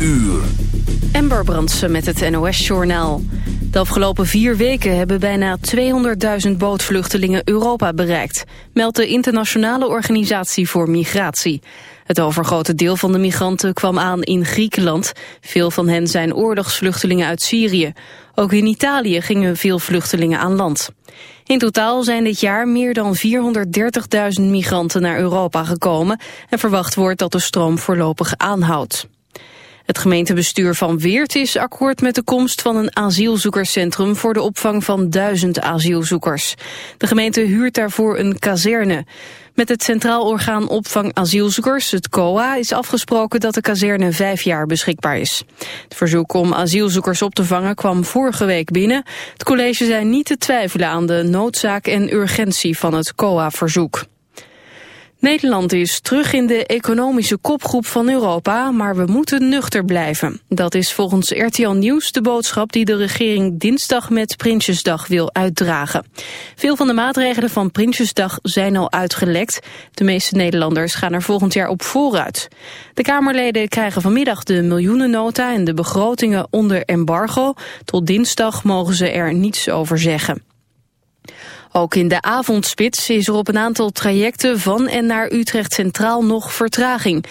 uur. Ember Brandsen met het NOS-journaal. De afgelopen vier weken hebben bijna 200.000 bootvluchtelingen Europa bereikt, meldt de Internationale Organisatie voor Migratie. Het overgrote deel van de migranten kwam aan in Griekenland. Veel van hen zijn oorlogsvluchtelingen uit Syrië. Ook in Italië gingen veel vluchtelingen aan land. In totaal zijn dit jaar meer dan 430.000 migranten naar Europa gekomen... en verwacht wordt dat de stroom voorlopig aanhoudt. Het gemeentebestuur van Weert is akkoord met de komst van een asielzoekerscentrum voor de opvang van duizend asielzoekers. De gemeente huurt daarvoor een kazerne. Met het Centraal Orgaan Opvang Asielzoekers, het COA, is afgesproken dat de kazerne vijf jaar beschikbaar is. Het verzoek om asielzoekers op te vangen kwam vorige week binnen. Het college zei niet te twijfelen aan de noodzaak en urgentie van het COA-verzoek. Nederland is terug in de economische kopgroep van Europa, maar we moeten nuchter blijven. Dat is volgens RTL Nieuws de boodschap die de regering dinsdag met Prinsjesdag wil uitdragen. Veel van de maatregelen van Prinsjesdag zijn al uitgelekt. De meeste Nederlanders gaan er volgend jaar op vooruit. De Kamerleden krijgen vanmiddag de miljoenennota en de begrotingen onder embargo. Tot dinsdag mogen ze er niets over zeggen. Ook in de avondspits is er op een aantal trajecten van en naar Utrecht Centraal nog vertraging.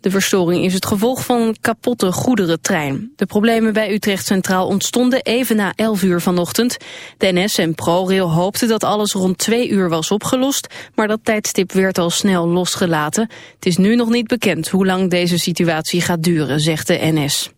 De verstoring is het gevolg van een kapotte goederentrein. De problemen bij Utrecht Centraal ontstonden even na 11 uur vanochtend. De NS en ProRail hoopten dat alles rond 2 uur was opgelost, maar dat tijdstip werd al snel losgelaten. Het is nu nog niet bekend hoe lang deze situatie gaat duren, zegt de NS.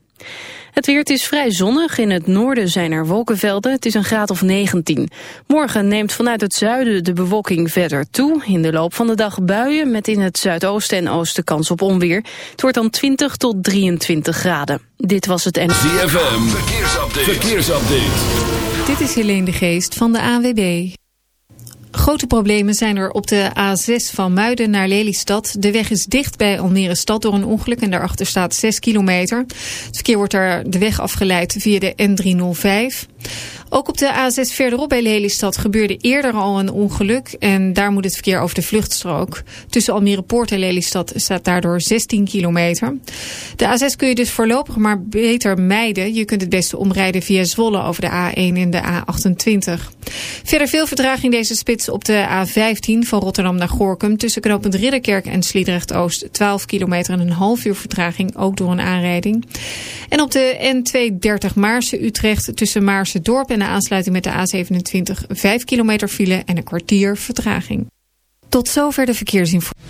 Het weer is vrij zonnig. In het noorden zijn er wolkenvelden. Het is een graad of 19. Morgen neemt vanuit het zuiden de bewolking verder toe. In de loop van de dag buien met in het zuidoosten en oosten kans op onweer. Het wordt dan 20 tot 23 graden. Dit was het en... ZFM, verkeersupdate. verkeersupdate. Dit is Helene de Geest van de AWB. Grote problemen zijn er op de A6 van Muiden naar Lelystad. De weg is dicht bij Almere stad door een ongeluk en daarachter staat 6 kilometer. Het verkeer wordt daar de weg afgeleid via de N305. Ook op de A6 verderop bij Lelystad gebeurde eerder al een ongeluk. En daar moet het verkeer over de vluchtstrook. Tussen Almere Poort en Lelystad staat daardoor 16 kilometer. De A6 kun je dus voorlopig maar beter mijden. Je kunt het beste omrijden via Zwolle over de A1 en de A28. Verder veel vertraging deze spits op de A15 van Rotterdam naar Gorkum. Tussen knooppunt Ridderkerk en Sliedrecht-Oost 12 kilometer en een half uur vertraging. Ook door een aanrijding. En op de N230 Maarsen-Utrecht tussen Maarsen-Dorp en aansluiting met de A27 5 kilometer file en een kwartier vertraging. Tot zover de verkeersinformatie.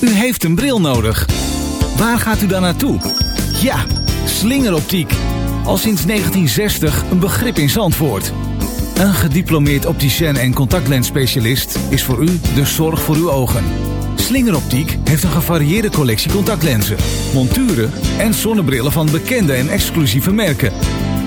U heeft een bril nodig. Waar gaat u dan naartoe? Ja, slingeroptiek. Al sinds 1960 een begrip in Zandvoort. Een gediplomeerd opticien en contactlensspecialist is voor u de zorg voor uw ogen. Slingeroptiek heeft een gevarieerde collectie contactlenzen, monturen en zonnebrillen van bekende en exclusieve merken.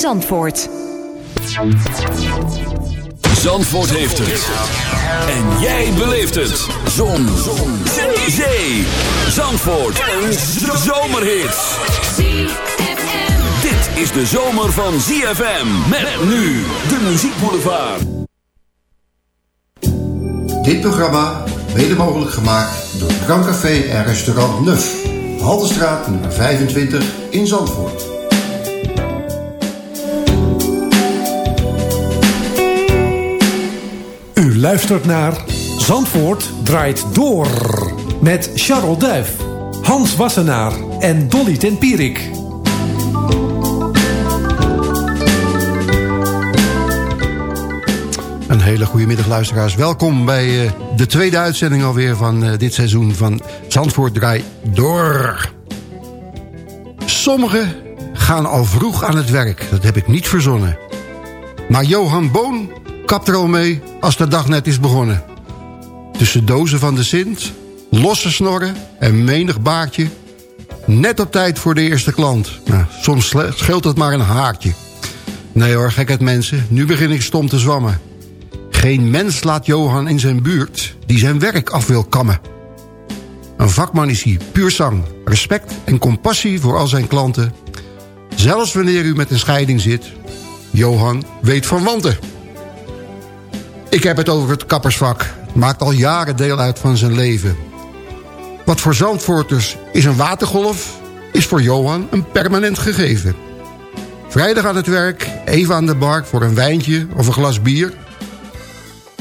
Zandvoort. Zandvoort heeft het. En jij beleeft het. Zon. Zon. Zee. Zee. Zandvoort. Een zomerhit. Dit is de zomer van ZFM. Met nu de muziekboulevard. Dit programma mede mogelijk gemaakt door Drankkafé en restaurant Nuf. Haltestraat nummer 25 in Zandvoort. Luistert naar Zandvoort draait door. Met Charles Duif, Hans Wassenaar en Dolly Tempierik. Een hele goede middag luisteraars. Welkom bij uh, de tweede uitzending alweer van uh, dit seizoen van Zandvoort Draai Door. Sommigen gaan al vroeg aan het werk. Dat heb ik niet verzonnen. Maar Johan Boon kapt er al mee als de dag net is begonnen. Tussen dozen van de Sint, losse snorren en menig baardje... net op tijd voor de eerste klant. Nou, soms scheelt het maar een haartje. Nee hoor, gekheid mensen, nu begin ik stom te zwammen. Geen mens laat Johan in zijn buurt die zijn werk af wil kammen. Een vakman is hij, puur zang, respect en compassie voor al zijn klanten. Zelfs wanneer u met een scheiding zit, Johan weet van wanten. Ik heb het over het kappersvak. Maakt al jaren deel uit van zijn leven. Wat voor Zandvoorters is een watergolf... is voor Johan een permanent gegeven. Vrijdag aan het werk, even aan de bar voor een wijntje of een glas bier...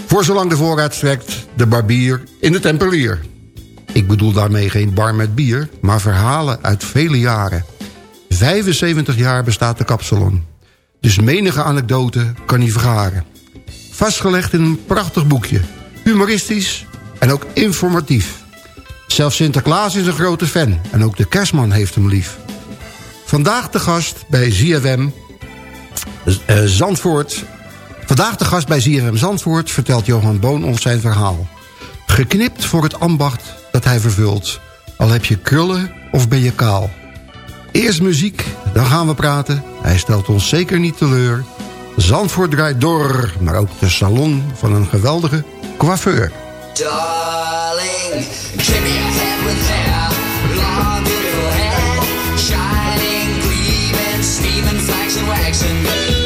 Voor zolang de voorraad strekt, de barbier in de tempelier. Ik bedoel daarmee geen bar met bier, maar verhalen uit vele jaren. 75 jaar bestaat de kapsalon. Dus menige anekdote kan hij vergaren. Vastgelegd in een prachtig boekje. Humoristisch en ook informatief. Zelfs Sinterklaas is een grote fan en ook de kerstman heeft hem lief. Vandaag de gast bij ZFM uh, Zandvoort Vandaag de gast bij ZFM Zandvoort vertelt Johan Boon ons zijn verhaal. Geknipt voor het ambacht dat hij vervult. Al heb je krullen of ben je kaal. Eerst muziek, dan gaan we praten. Hij stelt ons zeker niet teleur. Zandvoort draait door, maar ook de salon van een geweldige coiffeur. Darling, give me a hand with hair. Long beautiful hair. Shining, gleaming, steaming, flaxen, waxing.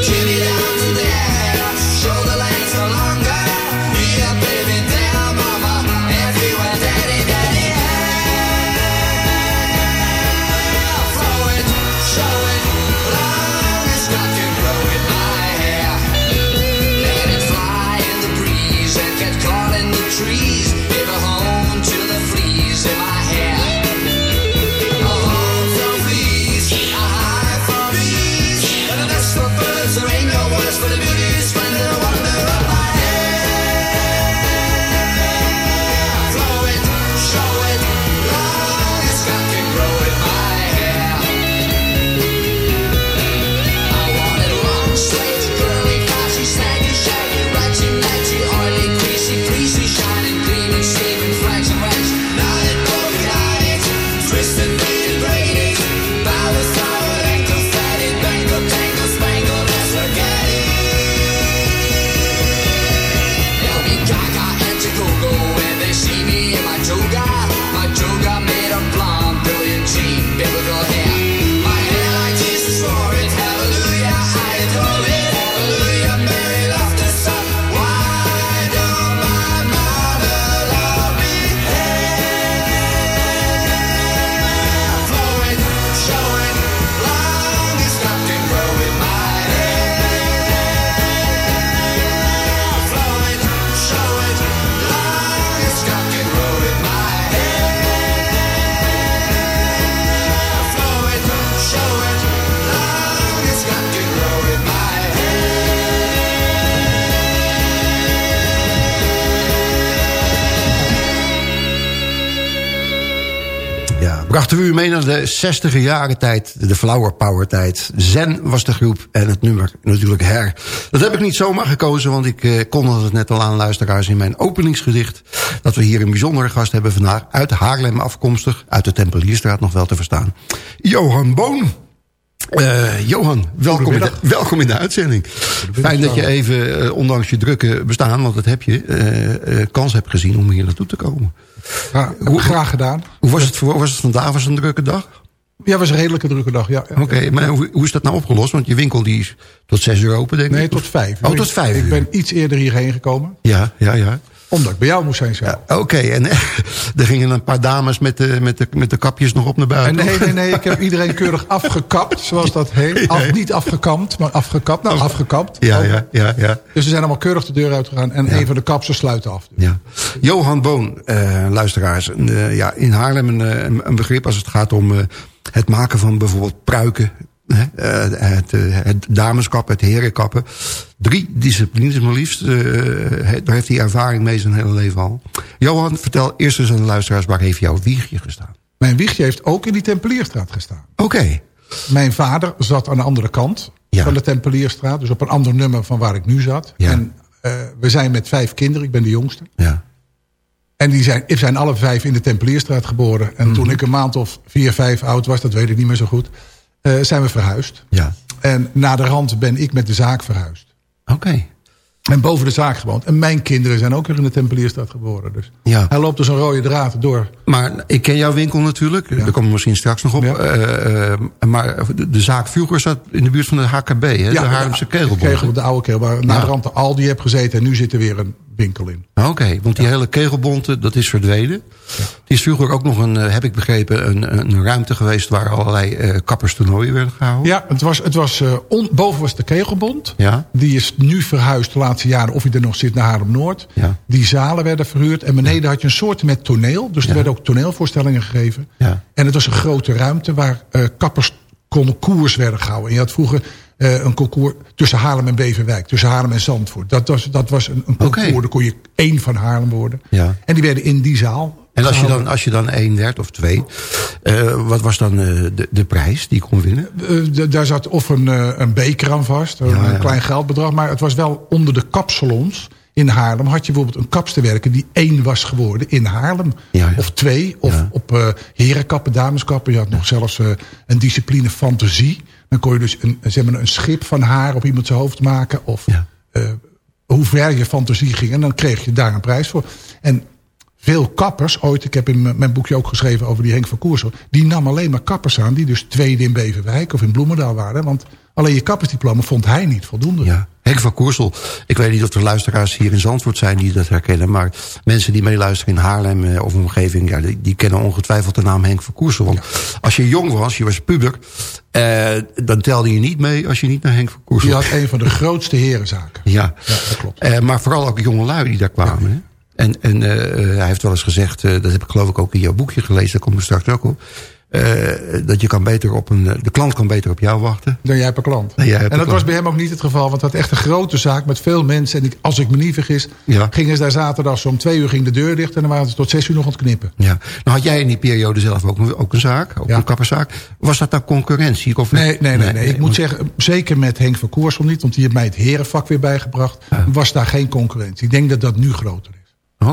De 60 jaren tijd, de Flower Power tijd. Zen was de groep en het nummer natuurlijk Her. Dat heb ik niet zomaar gekozen, want ik eh, kon het net al aan luisteraars in mijn openingsgedicht. Dat we hier een bijzondere gast hebben vandaag, uit Haarlem afkomstig, uit de Tempelierstraat nog wel te verstaan. Johan Boon. Uh, Johan, welkom in, de, welkom in de uitzending. Fijn dat je even, uh, ondanks je drukke bestaan, want dat heb je, uh, kans hebt gezien om hier naartoe te komen. Ja, hoe, graag gedaan. Hoe was het, was het vandaag? Was het een drukke dag? Ja, was een redelijke drukke dag, ja. Oké, maar hoe, hoe, is dat nou opgelost? Want je winkel die is tot zes uur open, denk ik? Nee, tot vijf. Oh, tot vijf Ik ben iets eerder hierheen gekomen. Ja, ja, ja. Omdat ik bij jou moest zijn zo. Ja, Oké, en er gingen een paar dames met de, met, de, met de kapjes nog op naar buiten. En nee, nee, nee, ik heb iedereen keurig afgekapt, zoals dat heet. Af, niet afgekampt, maar afgekapt. Nou, afgekapt. Ja, ja, ja, ja. Dus ze zijn allemaal keurig de deur uitgegaan. En een van de kapsers sluiten af. Ja. Johan Boon, uh, luisteraars. Uh, ja, in Haarlem een, een, begrip als het gaat om uh, het maken van bijvoorbeeld pruiken. Het, het dameskappen, het herenkappen. Drie disciplines maar liefst. daar heeft hij ervaring mee zijn hele leven al. Johan, vertel eerst eens aan de luisteraars... waar heeft jouw wiegje gestaan? Mijn wiegje heeft ook in die Tempelierstraat gestaan. Oké. Okay. Mijn vader zat aan de andere kant ja. van de Tempelierstraat. Dus op een ander nummer van waar ik nu zat. Ja. En uh, we zijn met vijf kinderen. Ik ben de jongste. Ja. En die zijn, zijn alle vijf in de Tempelierstraat geboren. En Mhm. toen ik een maand of vier, vijf oud was, dat weet ik niet meer zo goed... Uh, zijn we verhuisd. Ja. En na de rand ben ik met de zaak verhuisd. Oké. Okay. En boven de zaak gewoond. En mijn kinderen zijn ook weer in de Tempelierstad geboren. Dus ja. hij loopt dus een rode draad door. Maar ik ken jouw winkel natuurlijk. Ja. Daar komen we misschien straks nog op. Ja. Uh, uh, maar de, de, zaak vroeger zat in de buurt van de HKB. Hè? De Haarlemse Kegelbond. Kegel, de oude kegel. Waar na de rand de Aldi heb gezeten. En nu zit er weer een winkel in. Oké, okay, want die hele kegelbond, dat is verdwenen. Die is vroeger ook nog een, heb ik begrepen, een, een ruimte geweest... waar allerlei uh, kapperstoernooien werden gehouden. Ja, het was, het was, uh, on, boven was de kegelbond. Ja. Die is nu verhuisd de laatste jaren, of hij er nog zit, naar Haarlem-Noord. Ja. Die zalen werden verhuurd. En beneden had je een soort met toneel. Dus er werden ook toneelvoorstellingen gegeven. Ja. En het was een grote ruimte waar uh, kappers concours werden gehouden. En je had vroeger uh, een concours tussen Haarlem en Beverwijk. Tussen Haarlem en Zandvoort. Dat was, dat was een, een concours. Oké. Daar kon je één van Haarlem worden. Ja. En die werden in die zaal En als je, dan, als je dan één werd of twee, uh, wat was dan uh, de, de prijs die je kon winnen? Uh, daar zat of een, een beker aan vast, een Ja, klein geldbedrag. Maar het was wel onder de kapsalons in Haarlem. Had je bijvoorbeeld een kapsterwerker die één was geworden in Haarlem. Ja. Of twee. Of op herenkappen, dameskappen. Je had nog zelfs een discipline fantasie. Dan kon je dus een, zeg maar, een schip van haar op iemand zijn hoofd maken. Of Ja. uh, hoe ver je fantasie ging. En dan kreeg je daar een prijs voor. En veel kappers, ooit, ik heb in mijn- mijn boekje ook geschreven over die Henk van Koersel. Die nam alleen maar kappers aan die dus tweede in Beverwijk of in Bloemendaal waren. Want alleen je kappersdiploma vond hij niet voldoende. Ja. Henk van Koersel. Ik weet niet of er luisteraars hier in Zandvoort zijn die dat herkennen. Maar mensen die meeluisteren in Haarlem eh, of omgeving... Ja, die, die kennen ongetwijfeld de naam Henk van Koersel. Want als je jong was, je was puber... Eh, dan telde je niet mee als je niet naar Henk van Koersel Die had een van de grootste herenzaken. Ja, Ja, dat klopt. Eh, maar vooral ook jonge lui die daar kwamen. hè. En, en eh, hij heeft wel eens gezegd, eh, dat heb ik geloof ik ook in jouw boekje gelezen, daar komen we straks ook op. eh, dat je kan beter op een, de klant kan beter op jou wachten. Dan jij per klant. Dan jij en dat klant. was bij hem ook niet het geval. Want hij had echt een grote zaak met veel mensen. En ik, als ik me niet vergis, Ja. gingen ze daar zaterdag zo om twee uur ging de deur dicht. En dan waren ze tot zes uur nog aan het knippen. Ja. Nou had jij in die periode zelf ook, een- ook een zaak, ook Ja. een kapperszaak. Was dat nou concurrentie? Of Nee, nee, nee. nee. Ik moet zeggen, zeker met Henk van Koorsel niet. Want die heeft mij het herenvak weer bijgebracht. Was daar geen concurrentie. Ik denk dat dat nu groter is.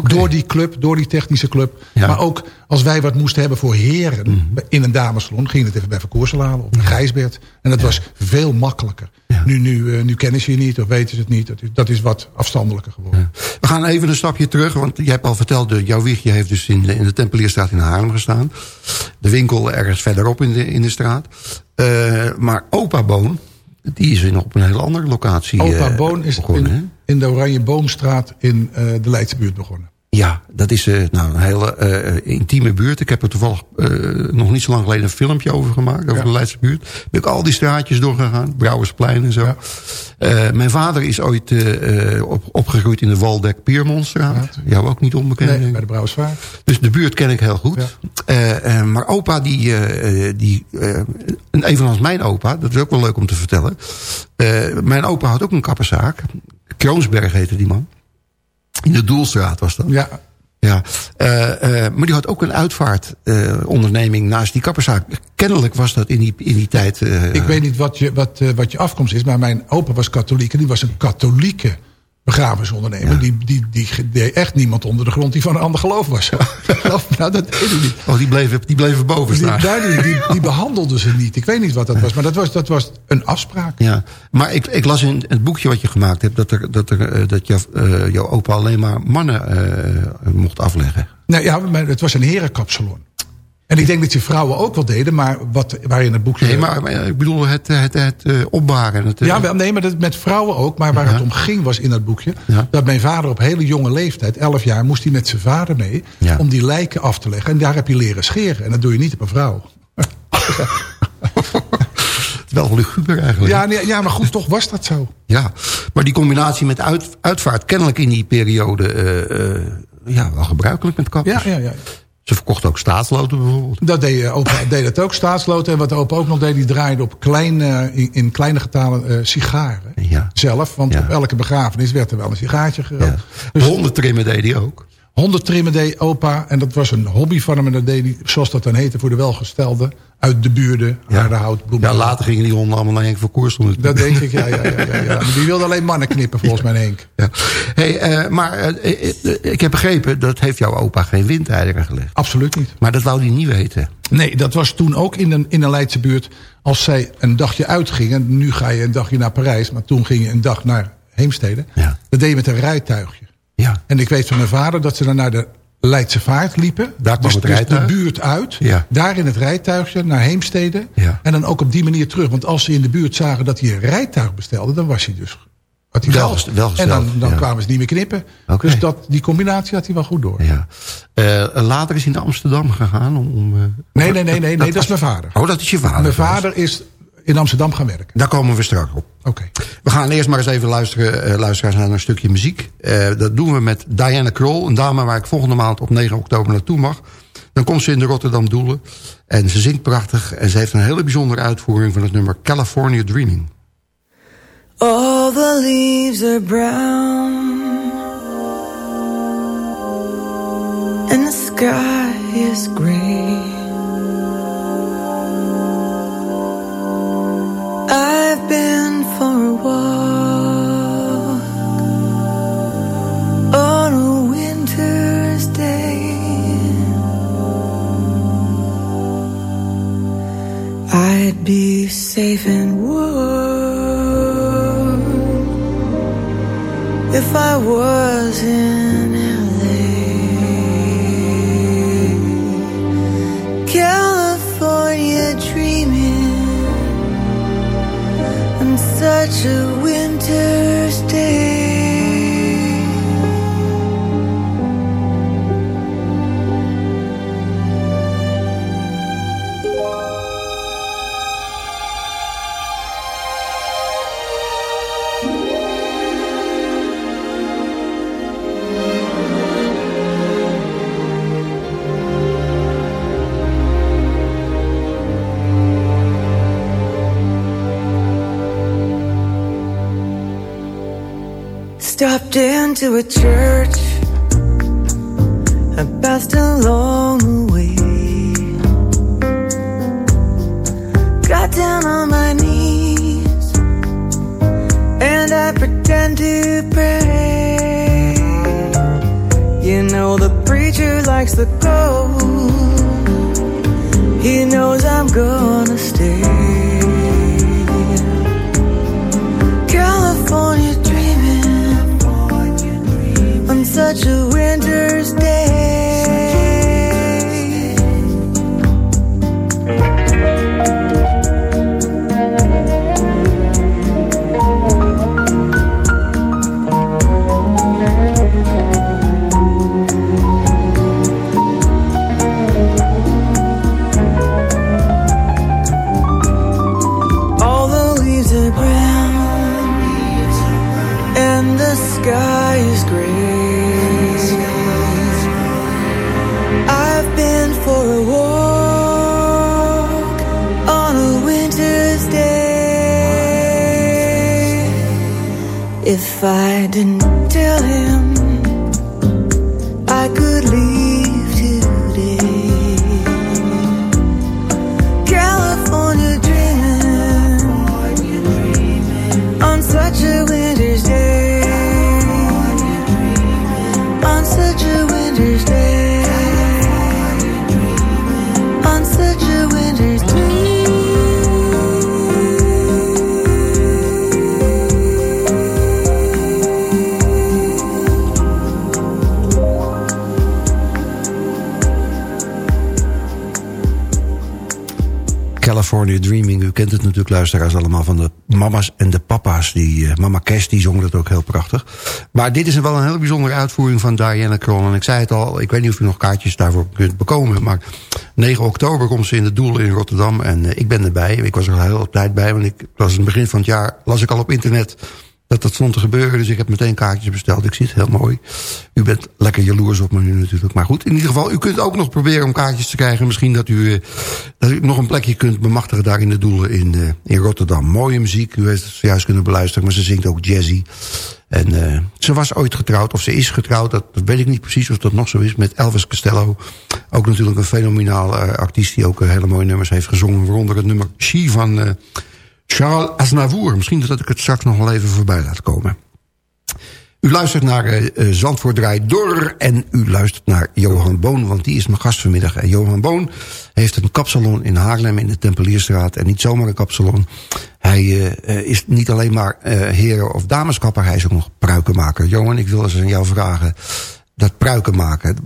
Door die club, door die technische club. Ja. Maar ook als wij wat moesten hebben voor heren Mhm. in een damesalon... ging het even bij Van Koorsel halen of Gijsbert. En dat was veel makkelijker. Ja. Nu, nu, eh, nu kennen ze je niet of weten ze het niet. Dat is, dat is wat afstandelijker geworden. We gaan even een stapje terug, want jij hebt al verteld... jouw wiegje heeft dus in de, in de Tempelierstraat in Haarlem gestaan. De winkel ergens verderop in de, in de straat. Eh, maar Opa Boon, die is in, op een hele andere locatie Opa eh, Boon is begonnen. in, in de Oranje Boomstraat in eh, de Leidse buurt begonnen. Ja, dat is eh, nou, een hele eh, intieme buurt. Ik heb er toevallig eh, nog niet zo lang geleden een filmpje over gemaakt. Over Ja. de Leidse buurt. Ben ik al die straatjes doorgegaan. Brouwersplein en zo. Ja. Mijn vader is ooit op, opgegroeid in de Waldek Piermonstraat. Jou ook niet onbekend. Nee, bij de Brouwersvaart. Dus de buurt ken ik heel goed. Ja. Maar opa, die, die en evenals mijn opa, dat is ook wel leuk om te vertellen. Mijn opa had ook een kapperszaak. Kroonsberg heette die man. In de Doelstraat was dat. Ja, Ja, eh, eh, maar die had ook een uitvaartonderneming naast die kapperszaak. Kennelijk was dat in die, in die tijd... eh, ik weet niet wat je, wat, wat je afkomst is, maar mijn opa was katholiek. En die was een katholieke begrafenisondernemer. Ja. Die, die, die deed echt niemand onder de grond die van een ander geloof was. Nou, dat weet ik niet. Oh, die bleven, die bleven boven Die, staan. die, die, die behandelden ze niet. Ik weet niet wat dat was, maar dat was, dat was een afspraak. Ja, maar ik, ik las in het boekje wat je gemaakt hebt... dat, er, dat, er, eh, dat jou, eh, jouw opa alleen maar mannen eh, mocht afleggen. Nou ja, maar het was een herenkapsalon. En ik denk dat je vrouwen ook wel deden, maar wat, waar in het boekje... Nee, maar, maar ik bedoel het, het, het, uh, opbaren. Het, uh, ja, wel, nee, maar dat, met vrouwen ook. Maar waar Ja. het om ging was in dat boekje... Ja. dat mijn vader op hele jonge leeftijd, 11 jaar... moest hij met zijn vader mee Ja. om die lijken af te leggen. En daar heb je leren scheren. En dat doe je niet op een vrouw. Het is wel luguber eigenlijk. Ja, nee, ja, maar goed, toch was dat zo. Ja, maar die combinatie met uit, uitvaart... kennelijk in die periode eh, eh, ja, wel gebruikelijk met kappers. Ja, ja, ja. Ze verkochten ook staatsloten bijvoorbeeld. Dat deed eh, opa deed dat ook, staatsloten. En wat opa ook nog deed, die draaide op klein, eh, in, in kleine getalen eh, sigaren. Ja. Zelf, want Ja. op elke begrafenis werd er wel een sigaartje gerookt. Ja. Dus Honden trimmen deed hij ook. Honden trimmen deed opa. En dat was een hobby van hem. En dat deed hij, zoals dat dan heette, voor de welgestelden. Uit de buurden, aardehout, bloemen. Ja, later gingen die honden allemaal naar Henk van Koers. Dat denk ik, ja, ja, ja, ja, ja. Maar die wilde alleen mannen knippen, volgens mij Henk. Ja. Hey, eh, maar eh, eh, ik heb begrepen, dat heeft jouw opa geen windeieren gelegd. Absoluut niet. Maar dat wou hij niet weten. Nee, dat was toen ook in een, in een Leidse buurt. Als zij een dagje uitgingen. Nu ga je een dagje naar Parijs. Maar toen ging je een dag naar Heemstede. Ja. Dat deed je met een rijtuigje. Ja. En ik weet van mijn vader dat ze dan naar de Leidse Vaart liepen. Daar kwam dus, het dus rijtuig? de buurt uit. Ja. Daar in het rijtuigje naar Heemstede. Ja. En dan ook op die manier terug. Want als ze in de buurt zagen dat hij een rijtuig bestelde. Dan was hij dus... Had hij Wel wel en gesteld, dan, dan ja. kwamen ze niet meer knippen. Dus dat, die combinatie had hij wel goed door. ja. Eh, later is hij naar Amsterdam gegaan. Om, om, eh, Nee, nee, nee, nee, nee, dat is mijn vader. Oh, dat is je vader. Mijn vader is in Amsterdam gaan werken. Daar komen we straks op. Oké. We gaan eerst maar eens even luisteren, luisteraars naar een stukje muziek. Eh, dat doen we met Diana Kroll, een dame waar ik volgende maand op 9 oktober naartoe mag. Dan komt ze in de Rotterdam Doelen. En ze zingt prachtig. En ze heeft een hele bijzondere uitvoering van het nummer California Dreaming. All the leaves are brown and the sky is gray. I've been for a walk on a winter's day. I'd be safe and warm if I was such a winter's Stopped into a church. I passed along the way. Got down on my knees and I pretend to pray. You know, the preacher likes the gold. He knows I'm gonna stay. Such a winter's been for a walk on a winter's day. If I didn't tell him California Dreaming. U kent het natuurlijk, luisteraars allemaal van de mama's en de papa's. Die, uh, Mama Cash, die zong dat ook heel prachtig. Maar dit is wel een hele bijzondere uitvoering van Diana Kroll. En ik zei het al, ik weet niet of u nog kaartjes daarvoor kunt bekomen. Maar 9 oktober komt ze in de Doel in Rotterdam. En uh, ik ben erbij. Ik was er al heel tijd bij. Want ik was in het begin van het jaar, las ik al op internet dat dat stond te gebeuren. Dus ik heb meteen kaartjes besteld. Ik zie het heel mooi. U bent lekker jaloers op me nu natuurlijk. Maar goed, in ieder geval, u kunt ook nog proberen om kaartjes te krijgen. Misschien dat u, eh, nog een plekje kunt bemachtigen daar in de Doelen in, uh, in Rotterdam. Mooie muziek, u heeft het zojuist kunnen beluisteren. Maar ze zingt ook jazzy. En uh, ze was ooit getrouwd, of ze is getrouwd. Dat, dat, weet ik niet precies of dat nog zo is. Met Elvis Costello. Ook natuurlijk een fenomenaal artiest die ook hele mooie nummers heeft gezongen. Waaronder het nummer She van... Charles Aznavour. Misschien dat ik het straks nog wel even voorbij laat komen. U luistert naar uh, Zandvoort Door en u luistert naar Johan Boon, want die is mijn gast vanmiddag. En Johan Boon heeft een kapsalon in Haarlem in de Tempelierstraat. En niet zomaar een kapsalon. Hij uh, is niet alleen maar uh, heren- of dameskapper, hij is ook nog pruikenmaker. Johan, ik wil eens aan jou vragen dat pruiken maken.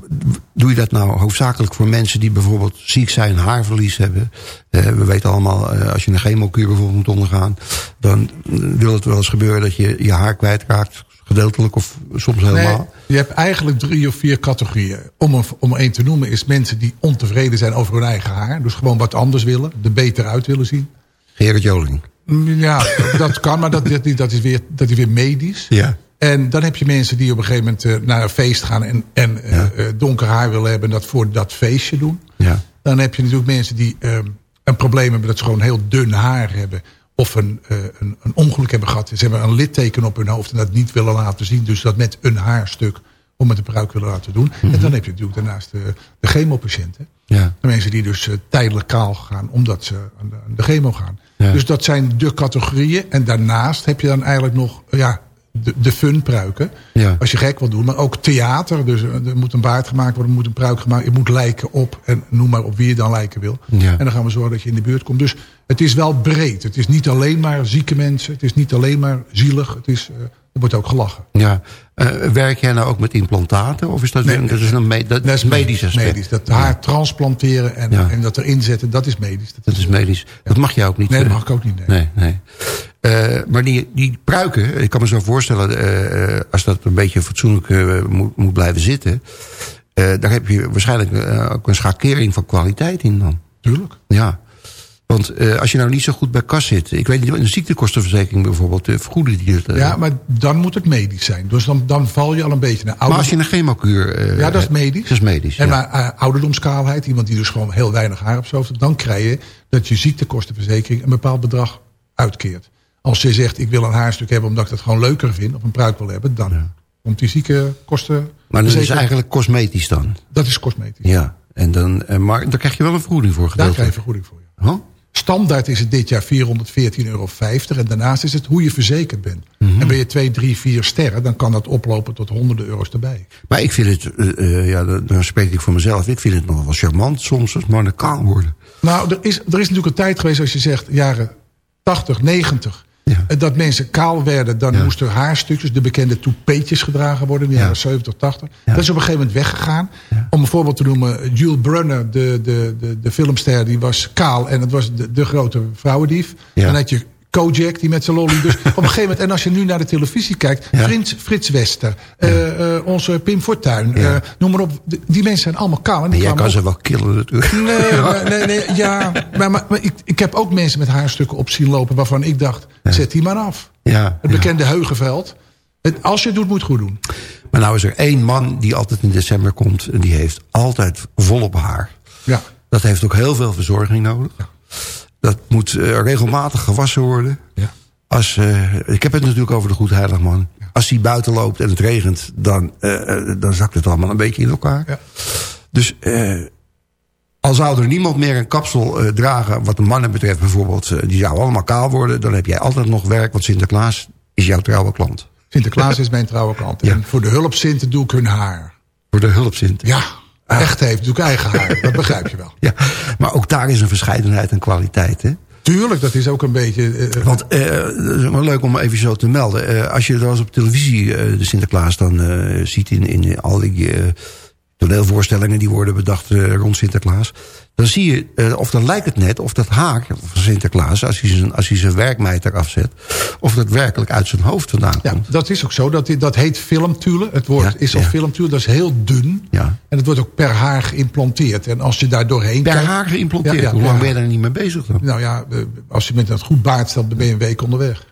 Doe je dat nou hoofdzakelijk voor mensen die bijvoorbeeld ziek zijn, haarverlies hebben? Uh, we weten allemaal, uh, als je een chemokuur bijvoorbeeld moet ondergaan... dan wil het wel eens gebeuren dat je je haar kwijtraakt. Gedeeltelijk of soms helemaal. Nee, je hebt eigenlijk drie of vier categorieën. Om, om één te noemen is mensen die ontevreden zijn over hun eigen haar. Dus gewoon wat anders willen. Er beter uit willen zien. Gerrit Joling. Ja, dat kan, maar dat, dat, is weer, dat is weer medisch. Ja. En dan heb je mensen die op een gegeven moment uh, naar een feest gaan... en, en ja. uh, donker haar willen hebben en dat voor dat feestje doen. Ja. Dan heb je natuurlijk mensen die uh, een probleem hebben... dat ze gewoon heel dun haar hebben. Of een, een, een, ongeluk hebben gehad. Ze hebben een litteken op hun hoofd en dat niet willen laten zien. Dus dat met een haarstuk om met een pruik willen laten doen. Mm -hmm. En dan heb je natuurlijk daarnaast de, de chemopatiënten. Ja. De mensen die dus tijdelijk kaal gaan omdat ze aan de, aan de chemo gaan. Ja. Dus dat zijn de categorieën. En daarnaast heb je dan eigenlijk nog... ja de, de fun pruiken. Ja. Als je gek wil doen. Maar ook theater. Dus er moet een baard gemaakt worden. Er moet een pruik gemaakt. Je moet lijken op. En noem maar op wie je dan lijken wil. Ja. En dan gaan we zorgen dat je in de buurt komt. Dus het is wel breed. Het is niet alleen maar zieke mensen. Het is niet alleen maar zielig. Het is, uh, er wordt ook gelachen. Ja. Uh, werk jij nou ook met implantaten? Of is dat, nee, dat is een me dat, dat is medisch aspect? Medisch. Dat haar transplanteren en, ja. en dat erin zetten, dat is medisch. Dat, dat is medisch. Ja. Dat mag je ook niet. Nee, dat mag ik ook niet. Nee. nee, nee. Uh, maar die, die pruiken, ik kan me zo voorstellen... Uh, als dat een beetje fatsoenlijk uh, moet, moet blijven zitten... daar heb je waarschijnlijk ook een schakering van kwaliteit in dan. Tuurlijk. Ja. Want uh, als je nou niet zo goed bij kas zit... ik weet niet, een ziektekostenverzekering bijvoorbeeld... Uh, vergoeden die het... Uh, ja, maar dan moet het medisch zijn. Dus dan, dan val je al een beetje naar ouder... Maar als je een chemokuur... ja, dat is medisch. Dat is medisch, En ja. maar ouderdomskaalheid, iemand die dus gewoon heel weinig haar op zijn hoofd dan krijg je dat je ziektekostenverzekering een bepaald bedrag uitkeert. Als je zegt, ik wil een haarstuk hebben omdat ik dat gewoon leuker vind... of een pruik wil hebben, dan ja. komt die ziekekosten... Maar dat is eigenlijk cosmetisch dan? Dat is cosmetisch. Ja, en dan, maar daar krijg je wel een vergoeding voor. Daar krijg je vergoeding voor, ja. Huh? Standaard is het dit jaar 414,50 euro. En daarnaast is het hoe je verzekerd bent. Mm -hmm. En ben je 2, 3, 4 sterren... dan kan dat oplopen tot honderden euro's erbij. Maar ik vind het, uh, ja, dan spreek ik voor mezelf... ik vind het nog wel charmant soms als mannen kaal worden. Nou, er is, er is natuurlijk een tijd geweest als je zegt... jaren 80, 90... Ja. Dat mensen kaal werden, dan ja. moesten haarstukjes, de bekende toupeetjes gedragen worden in de jaren 70, 80. Dat is op een gegeven moment weggegaan. Om een voorbeeld te noemen, Jules Brunner, de, de, de, de filmster, die was kaal en het was de, de grote vrouwendief. Dan had je Kojak, die met zijn lolly. Dus op een gegeven moment, en als je nu naar de televisie kijkt... Ja. Frits, Frits Wester, ja. uh, uh, onze Pim Fortuyn, ja. uh, noem maar op. Die mensen zijn allemaal kaal. En jij kan op... ze wel killen natuurlijk. Nee, maar, nee, nee, ja. Maar, maar, maar ik, ik, heb ook mensen met haarstukken op zien lopen... waarvan ik dacht, zet die maar af. Ja, het bekende Heugeveld. Het, als je het doet, moet goed doen. Maar nou is er één man die altijd in december komt... en die heeft altijd volop haar. Ja. Dat heeft ook heel veel verzorging nodig. Dat moet uh, regelmatig gewassen worden. Ja. Als, uh, ik heb het natuurlijk over de Goedheiligman. Ja. Als hij buiten loopt en het regent, dan, uh, dan zakt het allemaal een beetje in elkaar. Ja. Dus al zou er niemand meer een kapsel dragen... wat de mannen betreft bijvoorbeeld, die zou allemaal kaal worden... dan heb jij altijd nog werk, want Sinterklaas is jouw trouwe klant. Sinterklaas is mijn trouwe klant. En voor de hulpzinten doe ik hun haar. Voor de hulpzinten? Ja. Echt heeft, ik eigen haar. Dat begrijp je wel. Ja, maar ook daar is een verscheidenheid en kwaliteit, hè? Tuurlijk, dat is ook een beetje... Uh, Want uh, dat leuk om even zo te melden. Uh, als je wel eens op televisie de Sinterklaas dan ziet in, in al die toneelvoorstellingen die worden bedacht uh, rond Sinterklaas. Dan zie je, uh, of dan lijkt het net of dat haar van Sinterklaas... als hij zijn, als hij zijn werkmeid afzet... of dat werkelijk uit zijn hoofd vandaan ja, komt. Dat is ook zo. Dat, dat heet filmtule. Het woord Ja, is al ja. filmtule. Dat is heel dun. Ja. En het wordt ook per haar geïmplanteerd. En als je daar doorheen Per kijkt- haar geïmplanteerd. Ja, ja, Hoe lang ben je daar niet mee bezig dan? Nou ja, eh, als je met een goed baard stelt, dan ben je een week onderweg.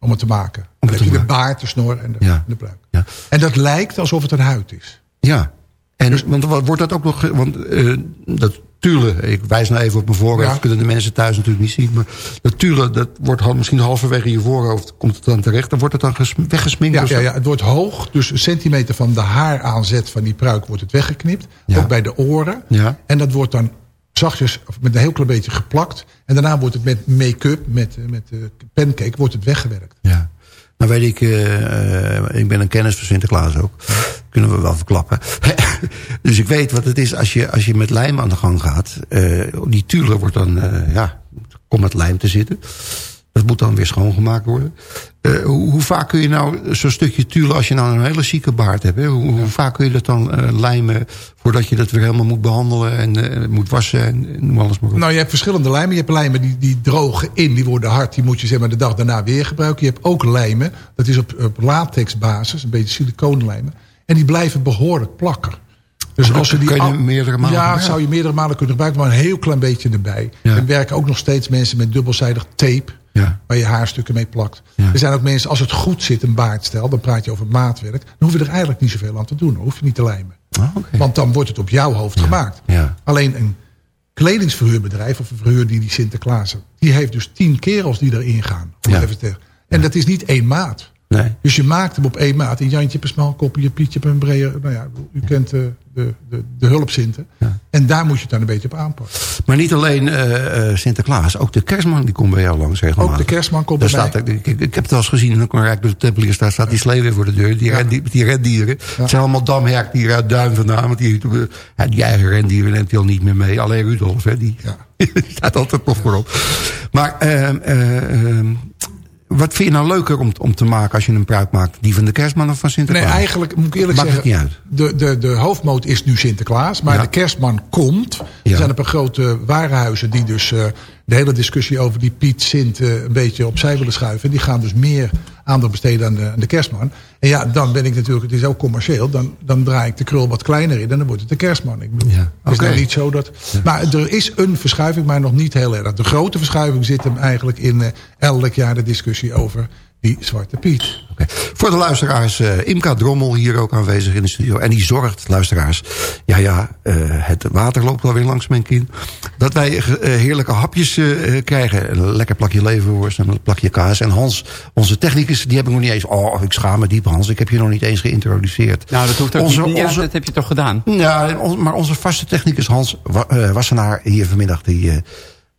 Om het te maken. Dan heb te je de baard, de snor en de, Ja. en de. Ja. En dat lijkt alsof het een huid is. Ja. En Dus- want wat wordt dat ook nog... Want eh, dat tule, ik wijs nou even op mijn voorhoofd... Ja. kunnen de mensen thuis natuurlijk niet zien... maar dat tule, dat wordt misschien halverwege je voorhoofd... komt het dan terecht, dan wordt het dan ges- weggesminkt Ja, ja, ja, het wordt hoog. Dus een centimeter van de haaraanzet van die pruik wordt het weggeknipt. Ja. Ook bij de oren. Ja. En dat wordt dan zachtjes, of met een heel klein beetje geplakt. En daarna wordt het met make-up, met, eh, met eh, pancake, wordt het weggewerkt. Ja. Nou weet ik, eh, ik ben een kennis van Sinterklaas ook. Kunnen we wel verklappen. dus ik weet wat het is als je, als je met lijm aan de gang gaat. eh, die tule wordt dan, eh, ja, komt met lijm te zitten. Dat moet dan weer schoongemaakt worden. Eh, hoe, hoe vaak kun je nou zo'n stukje tule, als je nou een hele zieke baard hebt... Hè, hoe, hoe vaak kun je dat dan lijmen voordat je dat weer helemaal moet behandelen... en moet wassen en, noem alles maar op. Nou, je hebt verschillende lijmen. Je hebt lijmen die, die drogen in, die worden hard. Die moet je zeg maar, de dag daarna weer gebruiken. Je hebt ook lijmen, dat is op, op latexbasis, een beetje siliconelijmen. En die blijven behoorlijk plakken. Dus als je die kun je al- meerdere malen Ja, zou je meerdere malen kunnen gebruiken, maar een heel klein beetje erbij. Ja. Er werken ook nog steeds mensen met dubbelzijdig tape. Ja. Waar je haarstukken mee plakt. Ja. Er zijn ook mensen, als het goed zit, een baardstel, dan praat je over maatwerk. Dan hoef je er eigenlijk niet zoveel aan te doen. Dan hoef je niet te lijmen. Ah. Want dan wordt het op jouw hoofd gemaakt. Ja. Alleen een kledingsverhuurbedrijf of een verhuur die die Sinterklaas... die heeft dus tien kerels die erin gaan. En dat is niet één maat. Nee. Dus je maakt hem op één maat. Een Jantje een smal kopje, Pietje op een brede... Nou ja, u kent de, de, de, de hulpzinten. Ja. En daar moet je het dan een beetje op aanpassen. Maar niet alleen eh, eh, Sinterklaas, ook de kerstman die komt bij jou langs regelmatig. Ook de kerstman komt Daar bij mij. staat, ik, ik, ik heb het wel eens gezien in een Rijk door de Tempeliers, daar staat die slee weer voor de deur. Die, Ja. ren, die, die rendieren. Het zijn allemaal damherkdieren uit Duin vandaan. Want die, ja, die eigen rendieren neemt hij al niet meer mee. Alleen Rudolf, hè, die, Ja. die staat altijd nog voorop. Maar ehm, wat vind je nou leuker om, om te maken als je een pruik maakt? Die van de kerstman of van Nee, Sinterklaas? eigenlijk moet ik eerlijk Maakt het zeggen... niet De, uit. de, de hoofdmoot is nu Sinterklaas, maar Ja. de kerstman komt. Ja. Er zijn een paar grote warenhuizen die dus eh, de hele discussie over die Piet Sint eh, een beetje opzij willen schuiven. En die gaan dus meer aandacht besteden aan de, aan de kerstman. En ja, dan ben ik natuurlijk, het is ook commercieel, dan, dan draai ik de krul wat kleiner in en dan wordt het de kerstman. Ik bedoel, Ja, het is oké. nou niet zo dat... Maar er is een verschuiving, maar nog niet heel erg. De grote verschuiving zit hem eigenlijk in eh, elk jaar de discussie over die Zwarte Piet. Voor de luisteraars, eh, Imka Drommel hier ook aanwezig in de studio. En die zorgt, luisteraars, ja ja, eh, het water loopt alweer langs mijn kin. Dat wij eh, heerlijke hapjes krijgen. Een lekker plakje leverworst en een plakje kaas. En Hans, onze technicus, die heb ik nog niet eens... Oh, ik schaam me diep Hans, ik heb je nog niet eens geïntroduceerd. Nou, dat hoeft ook Onze- niet. Ja, onze- dat heb je toch gedaan? Ja, maar onze vaste technicus Hans Wa- Wassenaar hier vanmiddag... die,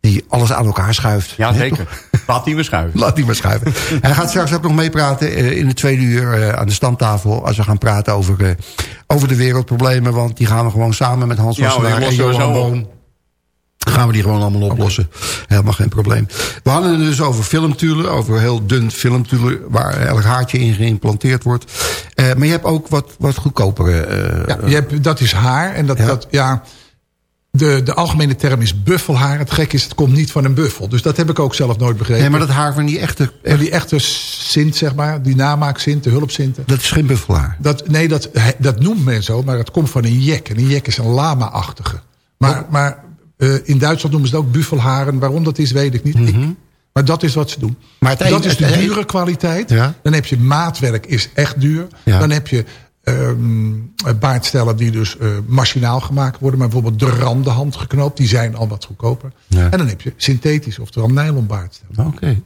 die alles aan elkaar schuift. Ja, zeker. Laat die we schuiven. Laat die maar schuiven. Hij gaat straks ook nog meepraten eh, in de tweede uur eh, aan de stamtafel... als we gaan praten over, eh, over de wereldproblemen. Want die gaan we gewoon samen met Hans Ja, Wassenaar die en Johan. Boon... gaan we die gewoon allemaal oplossen. Helemaal geen probleem. We hadden het dus over filmtulen, over heel dun filmtulen... waar elk haartje in geïmplanteerd wordt. Eh, maar je hebt ook wat, wat goedkopere... eh, Ja, je hebt, dat is haar. En dat, Ja. dat, ja, de, de algemene term is buffelhaar. Het gek is, het komt niet van een buffel. Dus dat heb ik ook zelf nooit begrepen. Nee, maar dat haar van die echte... Maar die echte sint, zeg maar, die namaaksint, de hulpsinten. Dat is geen buffelhaar. Dat, nee, dat, dat noemt men zo, maar het komt van een jek. En een jek is een lama-achtige. Maar, maar eh, in Duitsland noemen ze het ook buffelharen. Waarom dat is, weet ik niet. Ik- maar dat is wat ze doen. Mhm. Maar het dat is de dure kwaliteit. Ja. Dan heb je maatwerk, is echt duur. Ja. Dan heb je ehm baardstellen die dus eh, machinaal gemaakt worden. Maar bijvoorbeeld de randen handgeknoopt. Die zijn al wat goedkoper. Ja. En dan heb je synthetisch, oftewel nylon baardstellen. Oké.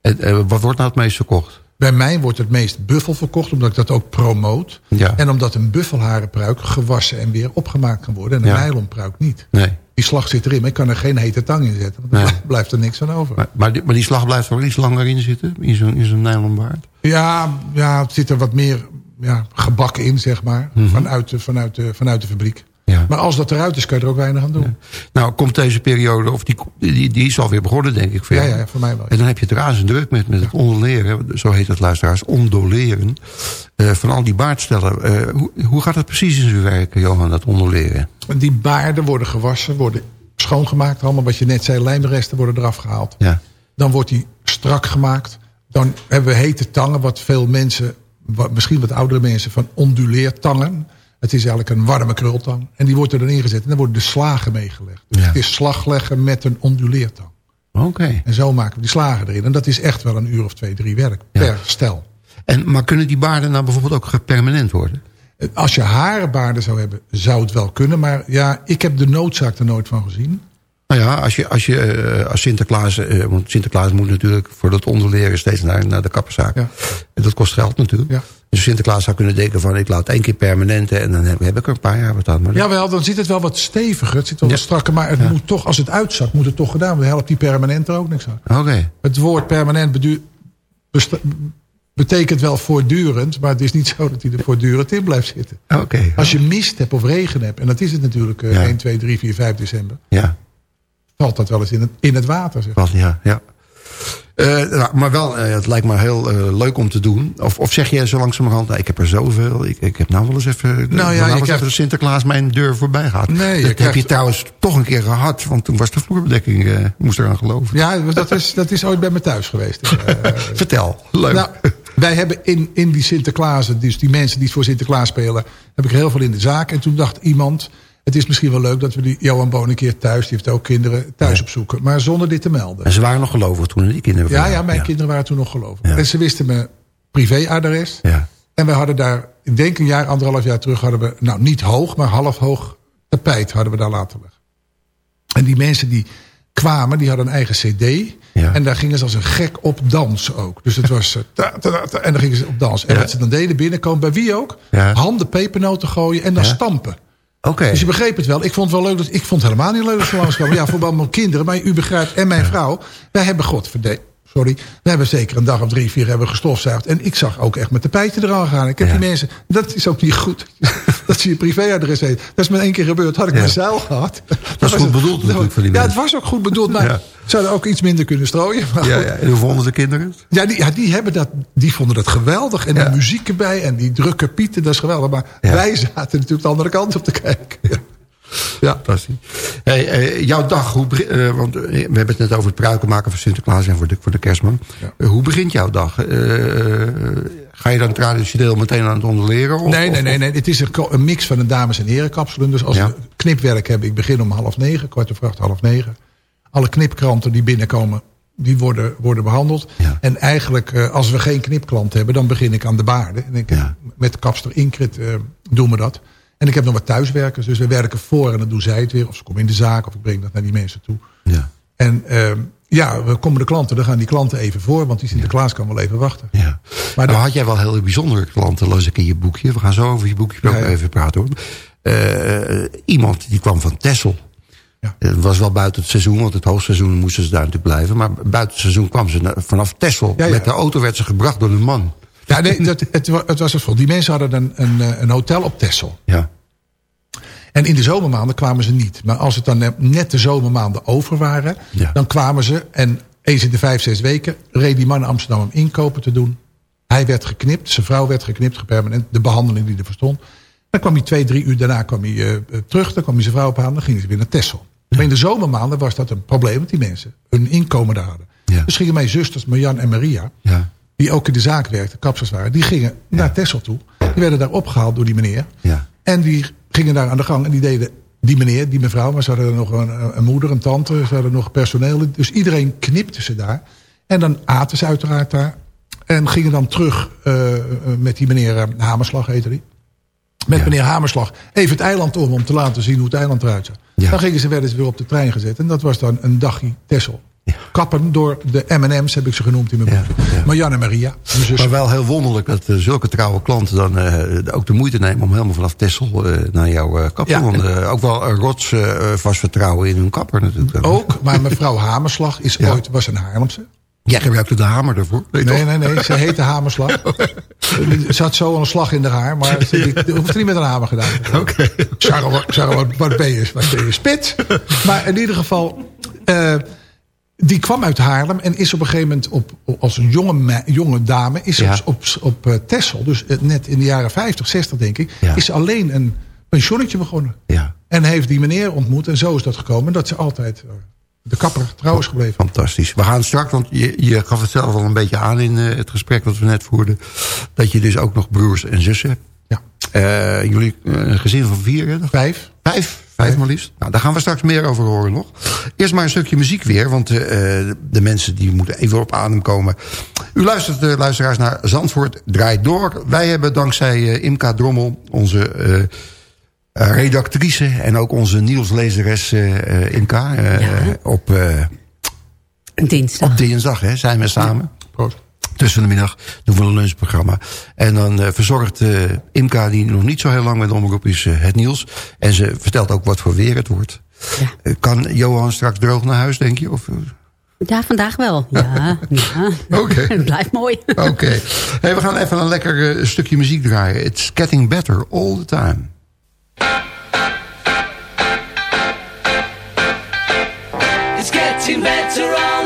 En, eh, wat wordt nou het meest verkocht? Bij mij wordt het meest buffel verkocht, omdat ik dat ook promoot. Ja. En omdat een buffelharenpruik gewassen en weer opgemaakt kan worden. En een Ja. nylonpruik niet. Nee. Die slag zit erin, maar ik kan er geen hete tang in zetten. Want dan Nee. blijft er niks aan over. Maar, maar, die, maar die slag blijft er wel iets langer in zitten? In zo'n zo'n nylonbaard? Ja, ja, het zit er wat meer ja, gebakken in, zeg maar. Mhm. vanuit, de, vanuit, de, vanuit de fabriek. Ja. Maar als dat eruit is, kan je er ook weinig aan doen. Nou, komt deze periode, of die, die, die is alweer begonnen, denk ik. Voor Ja, ja, voor mij wel. En dan heb je het razend druk met, met het onduleren, zo heet het luisteraars, onduleren, eh, van al die baardstellen. Eh, hoe, hoe gaat het precies in zijn werk, Johan, dat onduleren? Die baarden worden gewassen, worden schoongemaakt. Allemaal wat je net zei, lijmresten worden eraf gehaald. Ja. Dan wordt die strak gemaakt. Dan hebben we hete tangen, wat veel mensen, misschien wat oudere mensen, van onduleertangen. Het is eigenlijk een warme krultang. En die wordt er dan ingezet. En dan worden de slagen meegelegd. Dus Ja. het is slag leggen met een onduleertang. Oké. En zo maken we die slagen erin. En dat is echt wel een uur of twee, drie werk Ja. per stel. En, maar kunnen die baarden nou bijvoorbeeld ook permanent worden? Als je harenbaarden zou hebben, zou het wel kunnen. Maar ja, ik heb de noodzaak er nooit van gezien. Nou ja, als, je, als, je, eh, als Sinterklaas... eh, want Sinterklaas moet natuurlijk voor dat onduleren steeds naar, naar de kapperszaak. Ja. En dat kost geld natuurlijk. Ja. Dus Sinterklaas zou kunnen denken van... ik laat één keer permanent en dan heb, heb ik er een paar jaar wat aan. Maar Jawel, dan zit het wel wat steviger. Het zit wel Ja. wat strakker. Maar het moet toch, als het uitzakt, moet het toch gedaan worden. Dan helpt die permanent er ook niks aan. Oké. Het woord permanent betekent wel voortdurend. Maar het is niet zo dat hij er voortdurend in blijft zitten. Oké. Als je mist hebt of regen hebt. En dat is het natuurlijk eh, Ja. 1, 2, 3, 4, 5 december. Ja. Valt dat wel eens in het, in het water. Zeg. Ja, ja. Eh, nou, maar wel, eh, het lijkt me heel eh, leuk om te doen. Of, of zeg je zo langzamerhand, nou, ik heb er zoveel. Ik, ik heb nou wel eens even, nou, ja, krijgt- even Sinterklaas mijn deur voorbij gaat. Nee, je dat heb je trouwens toch een keer gehad. Want toen was de vloerbedekking, moest eraan geloven. Ja, dat is, dat is ooit bij me thuis geweest. Vertel, leuk. Nou, wij hebben in, in die Sinterklaas, dus die mensen die voor Sinterklaas spelen, heb ik heel veel in de zaak. En toen dacht iemand, het is misschien wel leuk dat we die Johan Boon een keer thuis, die heeft ook kinderen, thuis opzoeken. Maar zonder dit te melden. en ze waren nog gelovig toen, die kinderen. Ja, ja, mijn kinderen waren toen nog gelovig. Ja. En ze wisten mijn privéadres. Ja. En we hadden daar, ik denk een jaar, anderhalf jaar terug, hadden we, nou niet hoog, maar half hoog tapijt hadden we daar laten leggen. En die mensen die kwamen, die hadden een eigen cd. Ja. En daar gingen ze als een gek op dansen ook. Dus het was, eh, ta, ta, ta, ta, en dan gingen ze op dansen. En wat ze dan deden binnenkomen, bij wie ook, handen pepernoten gooien en dan Ja. stampen. Dus je begreep het wel. Ik vond het wel leuk dat ik vond het helemaal niet leuk dat ze langskwamen. Ja, voor mijn kinderen, maar u begrijpt en mijn vrouw. Wij hebben godverde, sorry, we hebben zeker een dag of drie, vier hebben gestofzuigd. En ik zag ook echt met de pijtje eraan gaan. Ik heb Ja. die mensen, dat is ook niet goed. dat ze je privéadres heeft. Dat is me één keer gebeurd. Had ik Ja. mijn zeil gehad. Dat is goed bedoeld natuurlijk voor die Ja, het mensen. was ook goed bedoeld, maar Ja. ze hadden ook iets minder kunnen strooien. Maar Ja. En hoe vonden de kinderen het? Ja, die, ja, die, hebben dat, die vonden dat geweldig. En de muziek erbij en die drukke pieten, dat is geweldig. Maar wij zaten natuurlijk de andere kant op te kijken. Ja. Fantastisch. Hey, eh, jouw dag, hoe, eh, want eh, we hebben het net over het pruiken maken voor Sinterklaas en voor de, voor de kerstman. Ja. Hoe begint jouw dag? Ga je dan traditioneel meteen aan het onduleren? Of, Nee, nee, nee, nee. Het is een, mix van een dames- en herenkapselen. Dus als Ja. we knipwerk hebben, ik begin om half negen, kwart over acht, half negen. Alle knipkranten die binnenkomen, die worden, worden behandeld. Ja. En eigenlijk, als we geen knipklant hebben, dan begin ik aan de baarden. En ik, Ja. Met kapster Ingrid eh, doen we dat. En ik heb nog wat thuiswerkers, dus we werken voor en dan doen zij het weer. Of ze komen in de zaak, of ik breng dat naar die mensen toe. Ja, En ehm, ja, we komen de klanten, dan gaan die klanten even voor, want die Sinterklaas kan wel even wachten. ja. Maar Maar dan- had jij wel hele bijzondere klanten, las ik in je boekje. We gaan zo over je boekje ook Ja, ja. even praten hoor. Eh, iemand die kwam van Tessel. Ja. Het was wel buiten het seizoen, want het hoogseizoen moesten ze daar natuurlijk blijven. Maar buiten het seizoen kwam ze na- vanaf Tessel. Ja, ja. Met de auto werd ze gebracht door een man. Ja, nee, dat, het, wa- het was het vol. Die mensen hadden een, een, eh, een hotel op Texel. Ja, En in de zomermaanden kwamen ze niet. Maar als het dan net- de zomermaanden over waren... Ja. dan kwamen ze en eens in de vijf, zes weken... reed die man naar Amsterdam om inkopen te doen. Hij werd geknipt, zijn vrouw werd geknipt, gepermanent. De behandeling die er verstond. Dan kwam hij twee, drie uur daarna kwam hij, eh, eh, terug. Dan kwam hij zijn vrouw ophalen, dan gingen ze weer naar Texel. Maar in de zomermaanden was dat een probleem... want die mensen hun inkomen daar hadden. Ja. Dus gingen mijn zusters Marjan en Maria... ja, die ook in de zaak werkten, kapsels waren... die gingen naar Texel toe. Die werden daar opgehaald door die meneer. ja. En die gingen daar aan de gang en die deden die meneer, die mevrouw, maar ze hadden er nog een, een moeder, een tante, ze hadden nog personeel. Dus iedereen knipte ze daar. En dan aten ze uiteraard daar. En gingen dan terug eh, eh, met die meneer eh, Hamerslag, heette die. Met Ja. meneer Hamerslag even het eiland om, om te laten zien hoe het eiland eruit zag. Ja. Dan gingen ze, werden ze weer op de trein gezet. En dat was dan een dagje Tessel. Kappen door de M&M's, heb ik ze genoemd in mijn Ja, boek. ja. Marjan en Maria. Maar wel heel wonderlijk dat eh, zulke trouwe klanten dan eh, ook de moeite nemen... om helemaal vanaf Texel eh, naar jouw kapper. Ja. Want ook wel een rots vast vertrouwen in hun kapper natuurlijk. dan. Ook, maar mevrouw Hamerslag is ooit, was een Haarlemse. Jij gebruikte de hamer ervoor? Nee, nee, nee, nee. Ze heette hamerslag. Ze had zo een slag in haar haar, maar ze ja. hoeft niet met een hamer gedaan. Oké. Okay. Wat, wat ben je? Wat ben je? Spit. Maar in ieder geval... Uh, die kwam uit Haarlem en is op een gegeven moment op, als een jonge, jonge dame... is ja. op, op, op Texel, dus net in de jaren 50, 60 denk ik... Ja. is alleen een pensionnetje begonnen. Ja. En heeft die meneer ontmoet en zo is dat gekomen... dat ze altijd de kapper trouw is gebleven. Fantastisch. We gaan straks, want je, je gaf het zelf al een beetje aan... in uh, het gesprek wat we net voerden... dat je dus ook nog broers en zussen hebt. Ja. Uh, jullie een gezin van vier, hè? Vijf. Vijf? Vijf maar liefst. Nou, daar gaan we straks meer over horen nog. Eerst maar een stukje muziek weer, want uh, de mensen die moeten even op adem komen. U luistert, uh, luisteraars, naar Zandvoort Draait Door. Wij hebben dankzij uh, Imka Drommel, onze redactrice... en ook onze nieuwslezeres Imka, ja. op, dinsdag. op dinsdag hè, zijn we samen. Proost tussen de middag doen we een lunchprogramma. En dan uh, verzorgt uh, Imka, die nog niet zo heel lang met de omroep is, uh, het nieuws. En ze vertelt ook wat voor weer het wordt. Ja. kan Johan straks droog naar huis, denk je? Of, ja, vandaag wel. Ja, ja. Oké. Okay. het blijft mooi. Oké. Okay. Hey, we gaan even een lekker stukje muziek draaien. It's getting better all the time. It's getting better all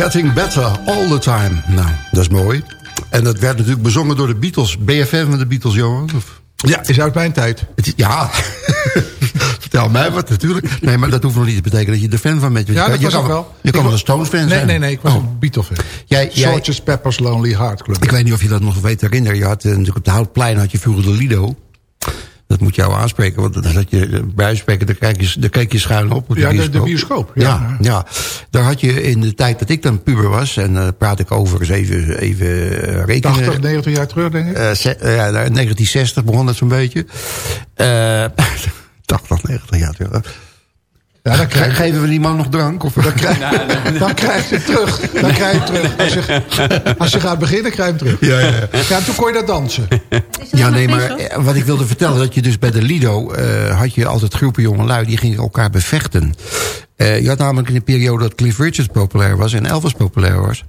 getting better all the time. Nou, dat is mooi. En dat werd natuurlijk bezongen door de Beatles. Ben je fan van de Beatles, Johan? Of? Ja, is uit mijn tijd. Het ja, vertel mij wat natuurlijk. Nee, maar dat hoeft nog niet te betekenen dat je er fan van bent. Ja, je dat kan, was je ook kan, wel. Je Ik kan wel een Stones fan Nee, zijn. nee, nee, ik was Oh. een Beatle-fan. Jij, jij. Pepper's Lonely Heart Club. ik weet niet of je dat nog weet herinneren. Je had eh, natuurlijk op de Houtplein had je vroeger de Lido. Dat moet jou aanspreken, want dan had je eh, bij wijze van spreken, daar, kijk je, daar keek je schuin op. Ja, de- de bioscoop, ja. Ja, ja, daar had je in de tijd dat ik dan puber was, en daar praat ik over eens even, even eh, rekenen. 80, 90 jaar terug, denk ik. Eh, eh, ja, 1960 begon het zo'n beetje. Eh 80, 90 jaar terug. Ja, dan krijg, Geven we die man nog drank? Of? dan krijg, dan krijg je het terug. Dan krijg je terug. Als je, als je gaat beginnen, krijg je hem terug. Ja, ja. Ja, en toen kon je dat dansen. Ja, nee, maar eh, wat ik wilde vertellen... dat je dus bij de Lido eh, had je altijd groepen jongelui... die gingen elkaar bevechten. Eh, je had namelijk in de periode dat Cliff Richard populair was... en Elvis populair was...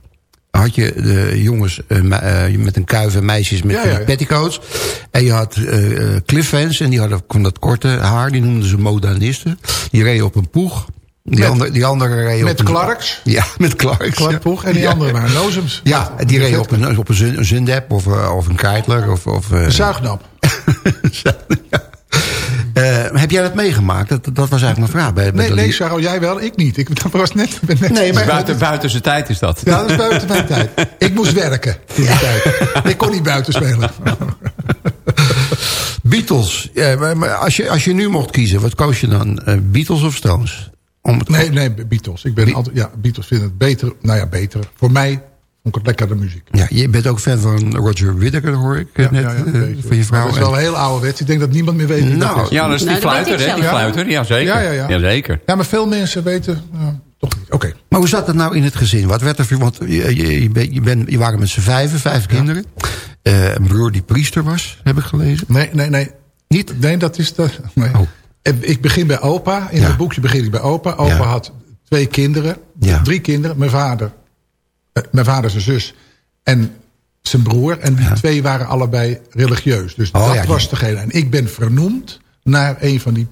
had je de jongens eh, eh, met een kuif en meisjes met Ja, van die ja, ja. petticoats. En je had fans en die hadden van dat korte haar. Die noemden ze modernisten. Die reden op een poeg. Die, Met- andere, die andere reden Met op een... Clarks. Ja, met Clarks. Clark. Poeg. En die andere waren nozems. Ja, en die reden op een, op een Zundep of, of een Kreitler. Of, of, Een zuignap. ja. Eh, heb jij dat meegemaakt? Dat, dat was eigenlijk mijn vraag. Bij, bij Nee, de nee, jij wel. Ik niet. Ik dat was net... Ben net Nee, maar- Buiten, buiten zijn tijd is dat. Ja, dat is buiten mijn tijd. Ik moest werken in die tijd. Ik kon niet buiten spelen. Beatles. Ja, maar, maar als, je, als je nu mocht kiezen, wat koos je dan? Eh, Beatles of Stones? Om het Nee, nee, Beatles. Ik ben altijd, ja, Beatles vinden het beter. Nou ja, beter. Voor mij vond ik het lekkerder muziek. Ja, je bent ook fan van Roger Whittaker, hoor ik eh, Ja, net. ja, ja, eh, een van je vrouw. Dat is wel heel ouderwets. Ik denk dat niemand meer weet wie Nou, dat is. Ja, dat is die Nou, dat weet fluiter, hè? Die fluiter, ja zeker. Ja, ja, ja. Jazeker. Ja, maar veel mensen weten... ja, toch niet. Oké. Maar hoe zat het nou in het gezin? Wat werd er voor- Want je, je, je, bent- je, waren met z'n vijven, vijf kinderen. Eh, een broer die priester was, heb ik gelezen. Nee, nee, nee. Niet? Nee, dat is de... Nee. Oh. Ik begin bij opa. In Ja. het boekje begin ik bij opa. Opa Ja. had twee kinderen. Ja. Drie kinderen. Mijn vader. Eh, mijn vader, zijn zus. En zijn broer. En die twee waren allebei religieus. Dus Oh, dat ja, was degene. En ik ben vernoemd naar een van die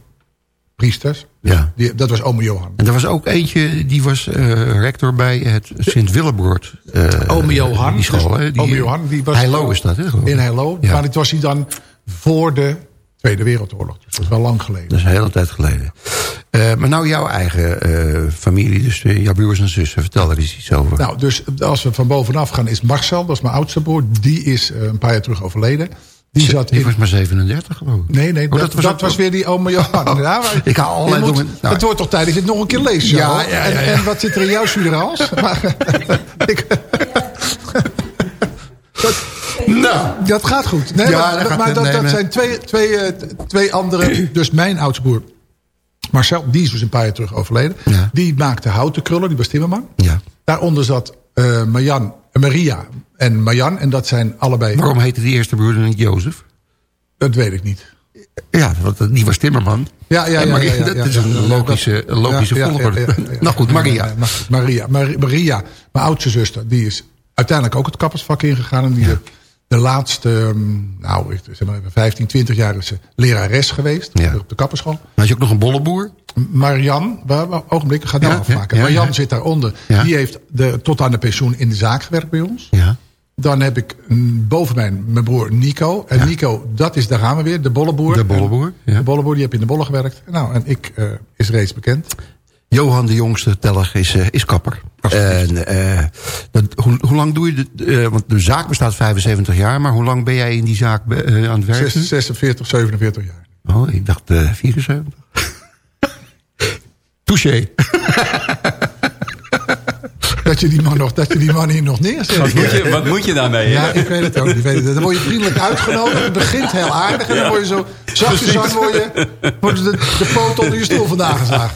priesters. Ja. Die, dat was ome Johan. En er was ook eentje, die was eh, rector bij het Sint-Willebroord. eh, Ome Johan. Die school, dus? Die, ome Johan. Die was Heilo is dat, hè? In Heilo. Ja. Maar dit was hij dan voor de Tweede Wereldoorlog. Dus dat is wel lang geleden. Dat is een hele tijd geleden. Eh, maar nou jouw eigen eh, familie, dus eh, jouw broers en zussen. Vertel daar eens iets over. Nou, dus als we van bovenaf gaan is Marcel, dat is mijn oudste broer. Die is een paar jaar terug overleden. Die zat die in... was maar 37 geloof ik. Nee, nee, Oh, dat, dat was dat, ook was weer die ome Johan. Ja, maar Ik haal allerlei je moet- dingen- nou. Het wordt toch tijd dat je het nog een keer leest, Ja, ja, ja, En, ja. en wat zit er in jouw suderals? Nou, dat gaat goed. Nee, Ja, maar dat maar dat, dat zijn twee, twee, twee andere... Dus mijn oudste broer, Marcel, die is dus een paar jaar terug overleden. Ja. Die maakte houten krullen, die was timmerman. ja. Daaronder zat Marjan, eh, Maria en Marjan. En dat zijn allebei... Waarom heette die eerste broer niet Jozef? Dat weet ik niet. Ja, want die was Timmerman. Ja, ja, ja. Maria, ja, ja, dat is een logische, logische volgorde. nou goed, Maria. Maria. Mar- Maria, mijn oudste zuster, die is uiteindelijk ook het kappersvak ingegaan. En die de laatste, ehm, nou, zeg maar even 15, 20 jaar is ze lerares geweest. Ja. Op de kapperschool. Had je ook nog een bollenboer? Marian, ogenblik, ik ga nou Ja, afmaken. ja, Marian zit daaronder. Die heeft de, tot aan de pensioen in de zaak gewerkt bij ons. Ja. Dan heb ik mm, boven mij mijn broer Nico. En. Nico, dat is, daar gaan we weer, de bolleboer. De bolleboer. De bolleboer, die heb in de bollen gewerkt. Nou, en ik eh, is reeds bekend. Johan de jongste teller is, eh, is kapper. En, eh, dat, hoe, hoe lang doe je... De, eh, want de zaak bestaat 75 jaar, maar hoe lang ben jij in die zaak eh, aan het werk? 46, 47 jaar. Oh, ik dacht eh 74. Touché. Dat je die man, nog, dat je die man hier nog neerzet. Wat moet je, wat moet je daarmee? Ja, ik weet het ook. Ik weet het. Dan word je vriendelijk uitgenodigd. Het begint heel aardig. En dan word je zo zachtjes aan word je, wordt de, de poot onder je stoel vandaag geslagen.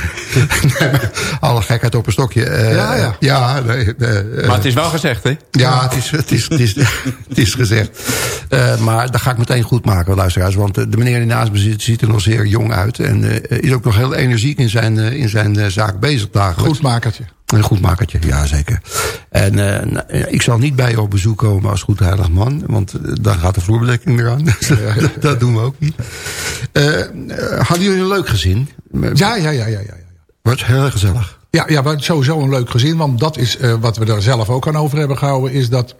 Alle gekheid op een stokje. Eh, Ja, ja. Ja, nee, eh, eh, Maar het is wel gezegd, hè? Ja, het is, het is, het is, het is gezegd. Eh, maar dat ga ik meteen goed maken, luisteraars. Want de meneer die naast me zit, ziet er nog zeer jong uit. En eh, is ook nog heel energiek in zijn, eh, in zijn eh, zaak bezig dagelijks. Goedmakertje. Een goed makertje, ja zeker. En eh, nou, ik zal niet bij je op bezoek komen als goed heilig man. Want dan gaat de vloerbedekking eraan. dat, dat doen we ook niet. Hadden jullie een leuk gezin? Ja, ja, ja, ja, ja. Was heel erg gezellig. Ja, ja, sowieso een leuk gezin. Want dat is eh, wat we daar zelf ook aan over hebben gehouden. Is dat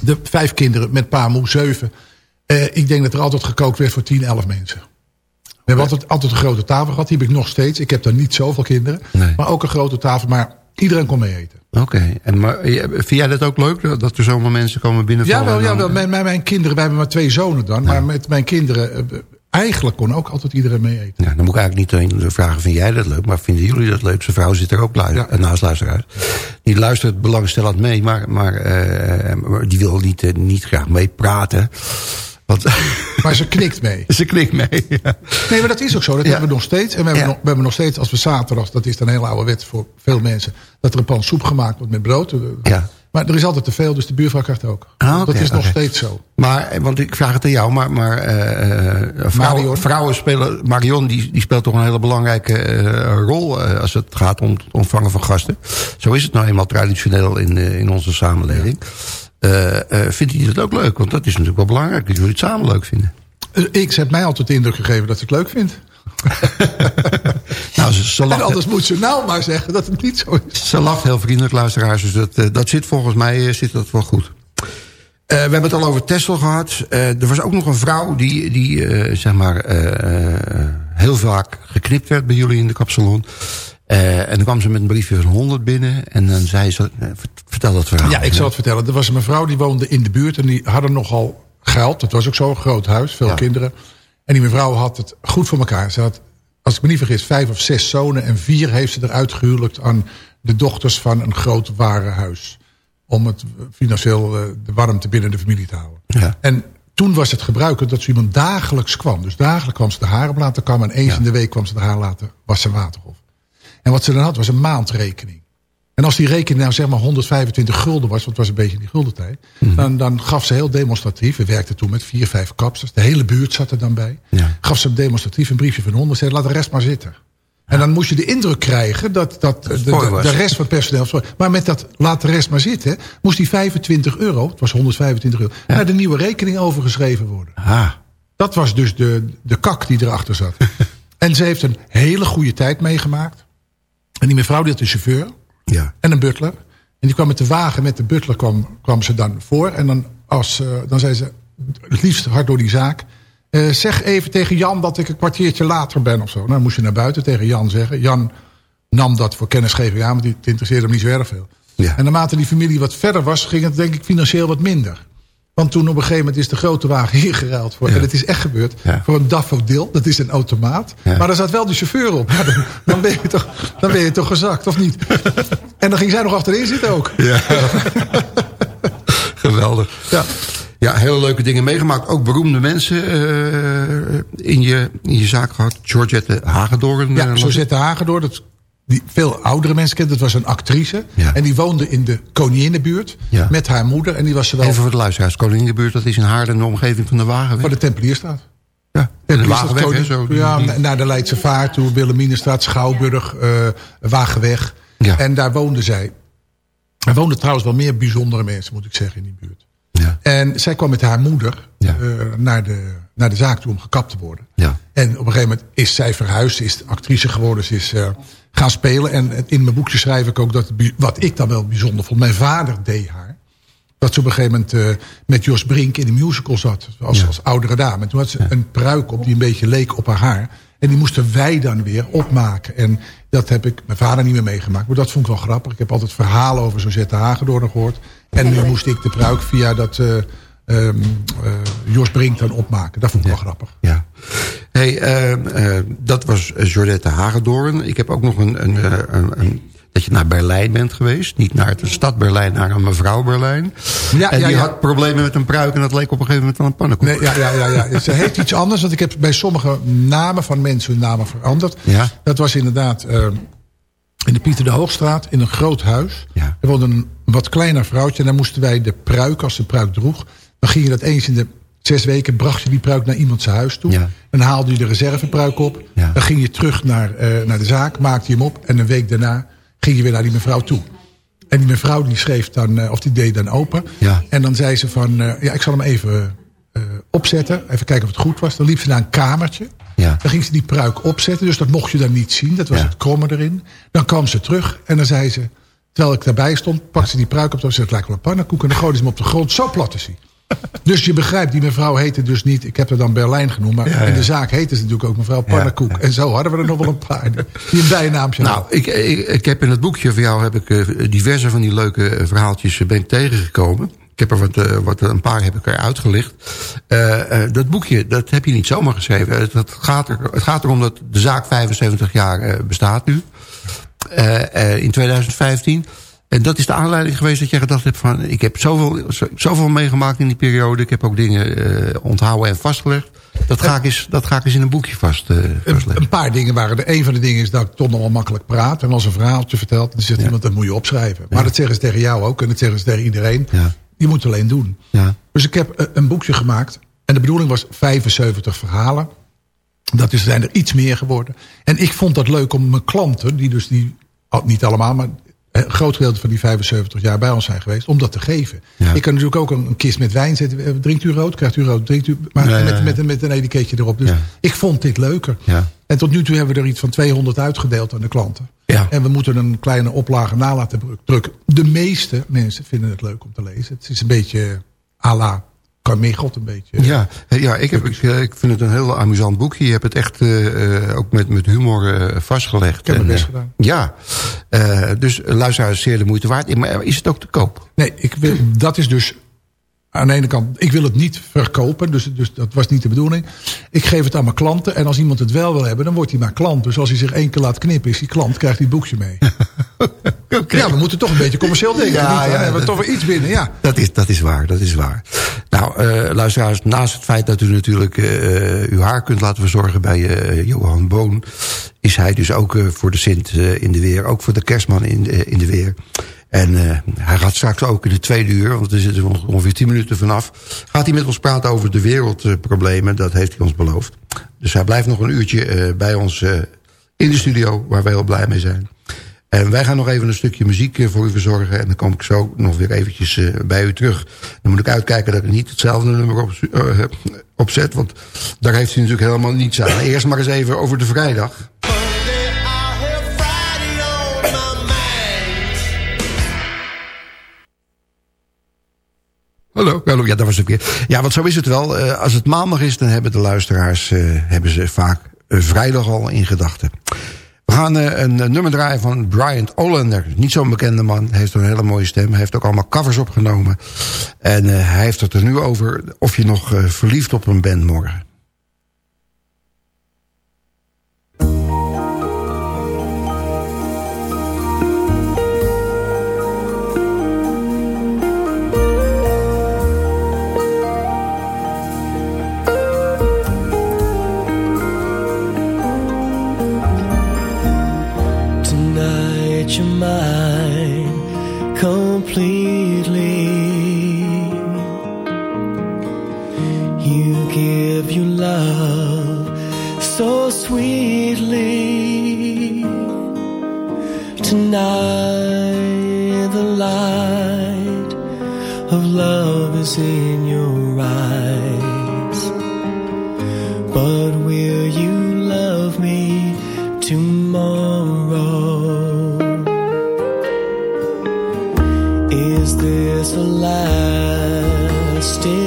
de vijf kinderen met pa, moe, zeven. eh, ik denk dat er altijd gekookt werd voor 10, 11 mensen. We hebben altijd, altijd een grote tafel gehad. Die heb ik nog steeds. Ik heb daar niet zoveel kinderen. Nee. Maar ook een grote tafel. Maar iedereen kon mee eten. Oké. En maar eh, vind jij dat ook leuk? dat- er zomaar mensen komen binnenvallen? Ja, wel, ja, wel. Mijn, mijn, mijn kinderen, wij hebben maar twee zonen dan. Maar met mijn kinderen, eigenlijk kon ook altijd iedereen mee eten. Ja, dan moet ik eigenlijk niet alleen vragen, vind jij dat leuk? Maar vinden jullie dat leuk? Zijn vrouw zit er ook lu- Ja. eh, naast luisteraars. Die luistert belangstellend mee, maar, maar, eh, maar die wil niet, eh, niet graag meepraten. Want, Maar ze knikt mee. ze knikt mee. Ja. Nee, maar dat is ook zo. Dat Ja. hebben we nog steeds. En we hebben, Ja. nog, we hebben nog steeds, als we zaterdag, dat is dan een hele oude wet voor veel mensen, dat er een pan soep gemaakt wordt met brood. Ja. Maar er is altijd te veel, dus de buurvrouw krijgt ook. Ah, dat is nog steeds zo. Maar, want ik vraag het aan jou, maar, maar eh, eh, vrouwen, spelen... Marion die, die speelt toch een hele belangrijke eh, rol als het gaat om het ontvangen van gasten. Zo is het nou eenmaal traditioneel in, in onze samenleving. Vindt hij dat ook leuk? Want dat is natuurlijk wel belangrijk, dat jullie het samen leuk vinden. X heeft mij altijd de indruk gegeven dat ze het leuk vindt. Nou, ze, ze, En lacht, anders moet ze nou maar zeggen dat het niet zo is. ze lacht heel vriendelijk, luisteraars. Dus dat, eh, dat zit volgens mij eh, zit dat wel goed. Eh, we hebben het al over Tesla gehad. Eh, er was ook nog een vrouw die, die zeg maar, heel vaak geknipt werd bij jullie in de kapsalon. En dan kwam ze met een briefje van 100 binnen. En dan zei ze, vert- vertel dat verhaal. Ja, ik zal het vertellen. Er was een mevrouw die woonde in de buurt en die hadden nogal geld. Dat was ook zo, een groot huis, veel Ja. kinderen. En die mevrouw had het goed voor elkaar. Ze had, als ik me niet vergis, vijf of zes zonen en vier heeft ze eruit gehuwelijkt aan de dochters van een groot warenhuis. Om het financieel eh, de warmte binnen de familie te houden. Ja. En toen was het gebruikelijk dat ze iemand dagelijks kwam. Dus dagelijks kwam ze de haren op laten kammen. En eens Ja. in de week kwam ze de haar laten wassen waterhof. En wat ze dan had was een maandrekening. En als die rekening nou zeg maar 125 gulden was, want het was een beetje in die guldentijd. Mhm. Dan, dan gaf ze heel demonstratief, we werkten toen met vier, vijf kapsters. De hele buurt zat er dan bij. Ja. Gaf ze demonstratief een briefje van 100 zei laat de rest maar zitten. En dan moest je de indruk krijgen dat, dat de, rest van het personeel... Maar met dat laat de rest maar zitten... moest die 25 euro, het was 125 euro... naar de nieuwe rekening overgeschreven worden. Ah, Dat was dus de, de kak die erachter zat. en ze heeft een hele goede tijd meegemaakt. En die mevrouw die had een chauffeur ja. en een butler. En die kwam met de wagen, met de butler kwam, kwam ze dan voor. En dan, als, eh, dan zei ze, het liefst hard door die zaak... eh, zeg even tegen Jan dat ik een kwartiertje later ben of zo. Nou, dan moest je naar buiten tegen Jan zeggen. Jan nam dat voor kennisgeving aan, want die- het interesseerde hem niet zo erg veel. Ja. En naarmate die familie wat verder was, ging het denk ik financieel wat minder. Want toen op een gegeven moment is de grote wagen ingeruild voor. Ja. En het is echt gebeurd. Ja. Voor een daffodil. Dat is een automaat. Ja. Maar daar zat wel de chauffeur op. Dan, dan, ben je toch, dan ben je toch gezakt, of niet? En dan ging zij nog achterin zitten ook. Ja. Geweldig. Ja. Ja, hele leuke dingen meegemaakt. Ook beroemde mensen eh, in, je, in je zaak gehad. Georgette Hagedorn. eh, Ja, ik. zette Hagedor. Dat die veel oudere mensen kent. Dat was een actrice. Ja. En die woonde in de Koninginnenbuurt. Ja. Met haar moeder. En die was zowel Even voor de luisteraars. Koningenbuurt, dat is in Haarlem, de omgeving van de Wagenweg. voor de Tempelierstraat. Ja, en de Tempelierstraat, Wagenweg, Koning- zo. Ja, naar de Leidse Vaart toe. Willeminenstraat, Schouwburg, eh, Wagenweg. Ja. En daar woonde zij. Er woonden trouwens wel meer bijzondere mensen, moet ik zeggen, in die buurt. Ja. En zij kwam met haar moeder Ja. eh, naar, de, naar de zaak toe om gekapt te worden. Ja. En op een gegeven moment is zij verhuisd, is actrice geworden, ze is eh, gaan spelen. En in mijn boekje schrijf ik ook dat, wat ik dan wel bijzonder vond, mijn vader deed haar. Dat ze op een gegeven moment eh, met Jos Brink in de musical zat, als, Ja. als oudere dame. En toen had ze een pruik op die een beetje leek op haar haar. En die moesten wij dan weer opmaken. En dat heb ik mijn vader niet meer meegemaakt. Maar dat vond ik wel grappig. Ik heb altijd verhalen over Suzette Hagedorn gehoord. En nu moest ik de pruik via dat eh, ehm, eh, Jos Brink dan opmaken. Dat vond ik wel grappig. Ja. Hey, eh, eh, dat was Jordette Hagedorn. Ik heb ook nog een, een, eh, een, een- dat je naar Berlijn bent geweest. Niet naar de stad Berlijn, naar een mevrouw Berlijn. Ja, en ja, die ja. had problemen met een pruik en dat leek op een gegeven moment wel een pannenkoek. Nee, ja, ja, ja, ja. Ze heet iets anders, want ik heb bij sommige namen van mensen hun namen veranderd. Ja. Dat was inderdaad eh, in de Pieter de Hoogstraat in een groot huis. Ja. Er woonde een wat kleiner vrouwtje en dan moesten wij de pruik, als de pruik droeg... dan ging je dat eens in de zes weken, bracht je die pruik naar iemand zijn huis toe. Ja. Dan haalde je de reservepruik op. Ja. Dan ging je terug naar, eh, naar de zaak, maakte je hem op... en een week daarna ging je weer naar die mevrouw toe. En die mevrouw die schreef dan, eh, of die deed dan open. Ja. En dan zei ze van, eh, ja, ik zal hem even opzetten. Even kijken of het goed was. Dan liep ze naar een kamertje. Ja. Dan ging ze die pruik opzetten. Dus dat mocht je dan niet zien. Dat was het kromme erin. Dan kwam ze terug en dan zei ze... Terwijl ik daarbij stond, pakte ze die pruik op. Dan zei ze, het lijkt wel een pannenkoek. En dan gooide ze hem op de grond. Zo plat is hij. Dus je begrijpt, die mevrouw heette dus niet... Ik heb haar dan Berlijn genoemd. Maar Ja, in de zaak heette ze natuurlijk ook mevrouw Pannenkoek. ja. En zo hadden we er nog wel een paar. Die, een bijnaamje Nou, ik, ik, ik heb in het boekje van jou heb ik, eh, diverse van die leuke eh, verhaaltjes eh, ben ik tegengekomen. Ik heb er wat, wat een paar heb ik er uitgelicht. Eh, eh, dat boekje, dat heb je niet zomaar geschreven. Het, het, gaat, er, het gaat erom dat de zaak 75 jaar bestaat nu. In 2015. En dat is de aanleiding geweest dat jij gedacht hebt van... ik heb zoveel, zo- zoveel meegemaakt in die periode. Ik heb ook dingen eh, onthouden en vastgelegd. Dat ga, ik eens, dat ga ik eens in een boekje vast, eh, vastleggen. Een paar dingen waren er. Een van de dingen is dat ik toch nog wel makkelijk praat. En als een verhaaltje vertelt, dan zegt iemand, dat moet je opschrijven. Maar dat zeggen ze tegen jou ook. En dat zeggen ze tegen iedereen. Je moet het alleen doen. Ja. Dus ik heb eh, een boekje gemaakt. En de bedoeling was 75 verhalen. Dat is, zijn er iets meer geworden. En ik vond dat leuk om mijn klanten, die dus die, niet allemaal, maar een groot gedeelte van die 75 jaar bij ons zijn geweest, om dat te geven. Ik kan natuurlijk ook een, kist met wijn zetten. Eh, Drinkt u rood? Krijgt u rood? Drinkt u, maar Ja, ja, met, met, met een etiketje erop. Dus ik vond dit leuker. Ja. En tot nu toe hebben we er iets van 200 uitgedeeld aan de klanten. Ja. En we moeten een kleine oplage na laten druk- drukken. De meeste mensen vinden het leuk om te lezen. Het is een beetje à la Carmichelt, een beetje. Ja, eh, ja ik, heb, ik, eh, ik vind het een heel amusant boekje. Je hebt het echt eh, ook met, met humor vastgelegd. Ik heb En, best gedaan. Ja, Eh, dus luisteraars zeer de moeite waard. Maar is het ook te koop? Nee, ik wil, dat is dus aan de ene kant, ik wil het niet verkopen, dus, dus dat was niet de bedoeling. Ik geef het aan mijn klanten en als iemand het wel wil hebben, dan wordt hij maar klant. Dus als hij zich één keer laat knippen, is die klant, krijgt hij het boekje mee. Ja, we moeten toch een beetje commercieel denken. Ja, Niet, ja, hebben we toch weer iets binnen, ja. Dat is, dat is waar, dat is waar. Nou, eh, luisteraars, naast het feit dat u natuurlijk eh, uw haar kunt laten verzorgen bij eh, Johan Boon... is hij dus ook voor de Sint in de weer, ook voor de kerstman in, in de weer. En eh, hij gaat straks ook in de tweede uur, want er zitten ongeveer 10 minuten vanaf... gaat hij met ons praten over de wereldproblemen, dat heeft hij ons beloofd. Dus hij blijft nog een uurtje eh, bij ons eh, in de studio, waar wij heel blij mee zijn. En wij gaan nog even een stukje muziek voor u verzorgen. En dan kom ik zo nog weer eventjes bij u terug. Dan moet ik uitkijken dat ik niet hetzelfde nummer op, opzet. Want daar heeft u natuurlijk helemaal niets aan. Eerst maar eens even over de vrijdag. Hallo, hallo, ja, dat was het weer. Ja, want zo is het wel. Eh, als het maandag is, dan hebben de luisteraars eh, hebben ze vaak eh, vrijdag al in gedachten. We gaan een nummer draaien van Brian Olander. Niet zo'n bekende man. Hij heeft een hele mooie stem. Hij heeft ook allemaal covers opgenomen. En hij heeft het er nu over of je nog verliefd op hem bent morgen. Sweetly. Tonight the light of love is in your eyes. But will you love me tomorrow? Is this the last treasure?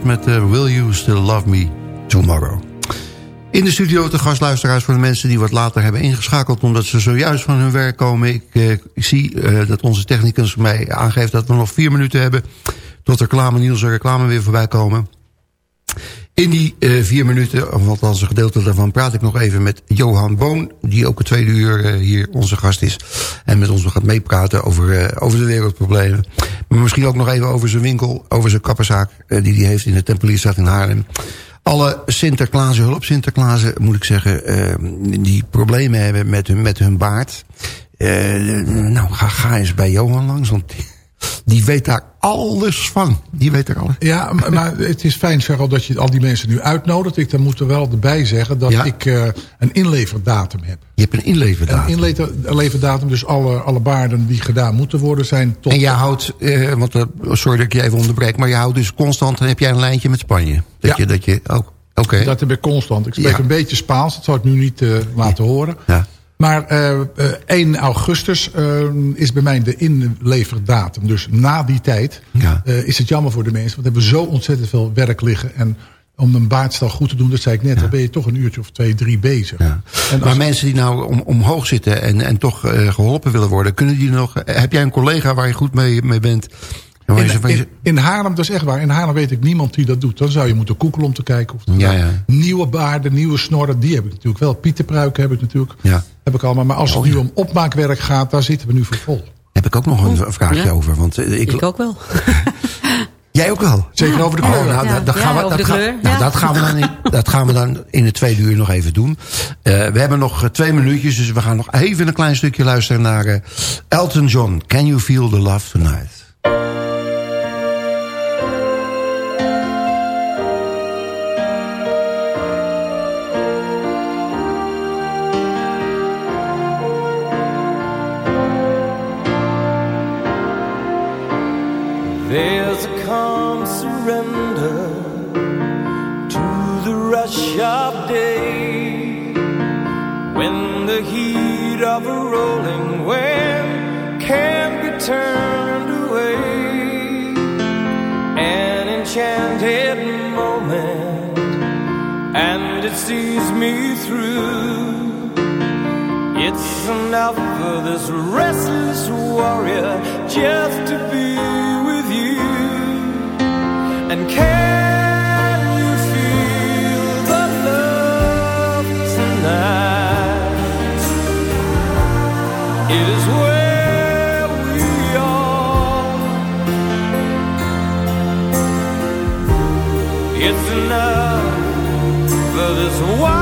Met eh, Will You Still Love Me Tomorrow. In de studio te gastluisteraars voor de mensen die wat later hebben ingeschakeld... omdat ze zojuist van hun werk komen. Ik, eh, ik zie eh, dat onze technicus mij aangeeft dat we nog vier minuten hebben... tot reclame, nieuws en reclame weer voorbij komen. In die eh, vier minuten, of althans een gedeelte daarvan... praat ik nog even met Johan Boon... die ook het tweede uur eh, hier onze gast is... en met ons gaat meepraten over, eh, over de wereldproblemen. Misschien ook nog even over zijn winkel... over zijn kapperzaak eh, die hij heeft in de Tempelierstraat in Haarlem. Alle Sinterklaasen, hulp Sinterklaasen, moet ik zeggen... eh, die problemen hebben met hun, met hun baard... Eh, nou, ga, ga eens bij Johan langs, want die, weet daar alles van. Die weet er alles. Ja, maar, het is fijn, Cheryl, dat je al die mensen nu uitnodigt. Ik dan moet er wel erbij zeggen dat Ja. ik eh, een inleverdatum heb. Je hebt een inleverdatum. Een inlever- inleverdatum, dus alle, alle baarden die gedaan moeten worden zijn tot... En jij houdt, eh, want, eh, sorry dat ik je even onderbreek... maar je houdt dus constant, heb jij een lijntje met Spanje. Dat Ja. je, dat je, oh, oké. Dat heb ik constant. Ik spreek Ja. een beetje Spaans, dat zal ik nu niet laten horen. Ja. Maar eh, eh, 1 augustus eh, is bij mij de inleverdatum. Dus na die tijd Ja. eh, is het jammer voor de mensen. Want we hebben zo ontzettend veel werk liggen. En om een baardstal goed te doen, dat zei ik net... dan ben je toch een uurtje of twee, drie bezig. Ja. En Maar mensen die nou om, omhoog zitten en, en toch eh, geholpen willen worden... kunnen die nog, eh, heb jij een collega waar je goed mee, mee bent? In, in, in Haarlem, dat is echt waar. In Haarlem weet ik niemand die dat doet. Dan zou je moeten koekelen om te kijken. Of Ja, ja. Nieuwe baarden, nieuwe snorren, die heb ik natuurlijk wel. Pietenpruiken heb ik natuurlijk. Ja. Heb ik allemaal. Maar als het Oh, nu om opmaakwerk gaat, daar zitten we nu voor vol. heb ik ook nog een een vraagje Ja. over. Want, eh, ik, Ik ook wel. Jij ook wel? Zeker over de Oh, kleur. nou, Ja. dat, gaan we, over dat, de gaan- kleur, ja. dat, gaan we dan in, dat gaan we dan in het tweede uur nog even doen. Eh, we hebben nog eh, twee minuutjes, dus we gaan nog even een klein stukje luisteren naar Elton John. Can you feel the love tonight? Of day when the heat of a rolling wave can be turned away. An enchanted moment, and it sees me through. It's enough for this restless warrior just to be with you. And can was wild.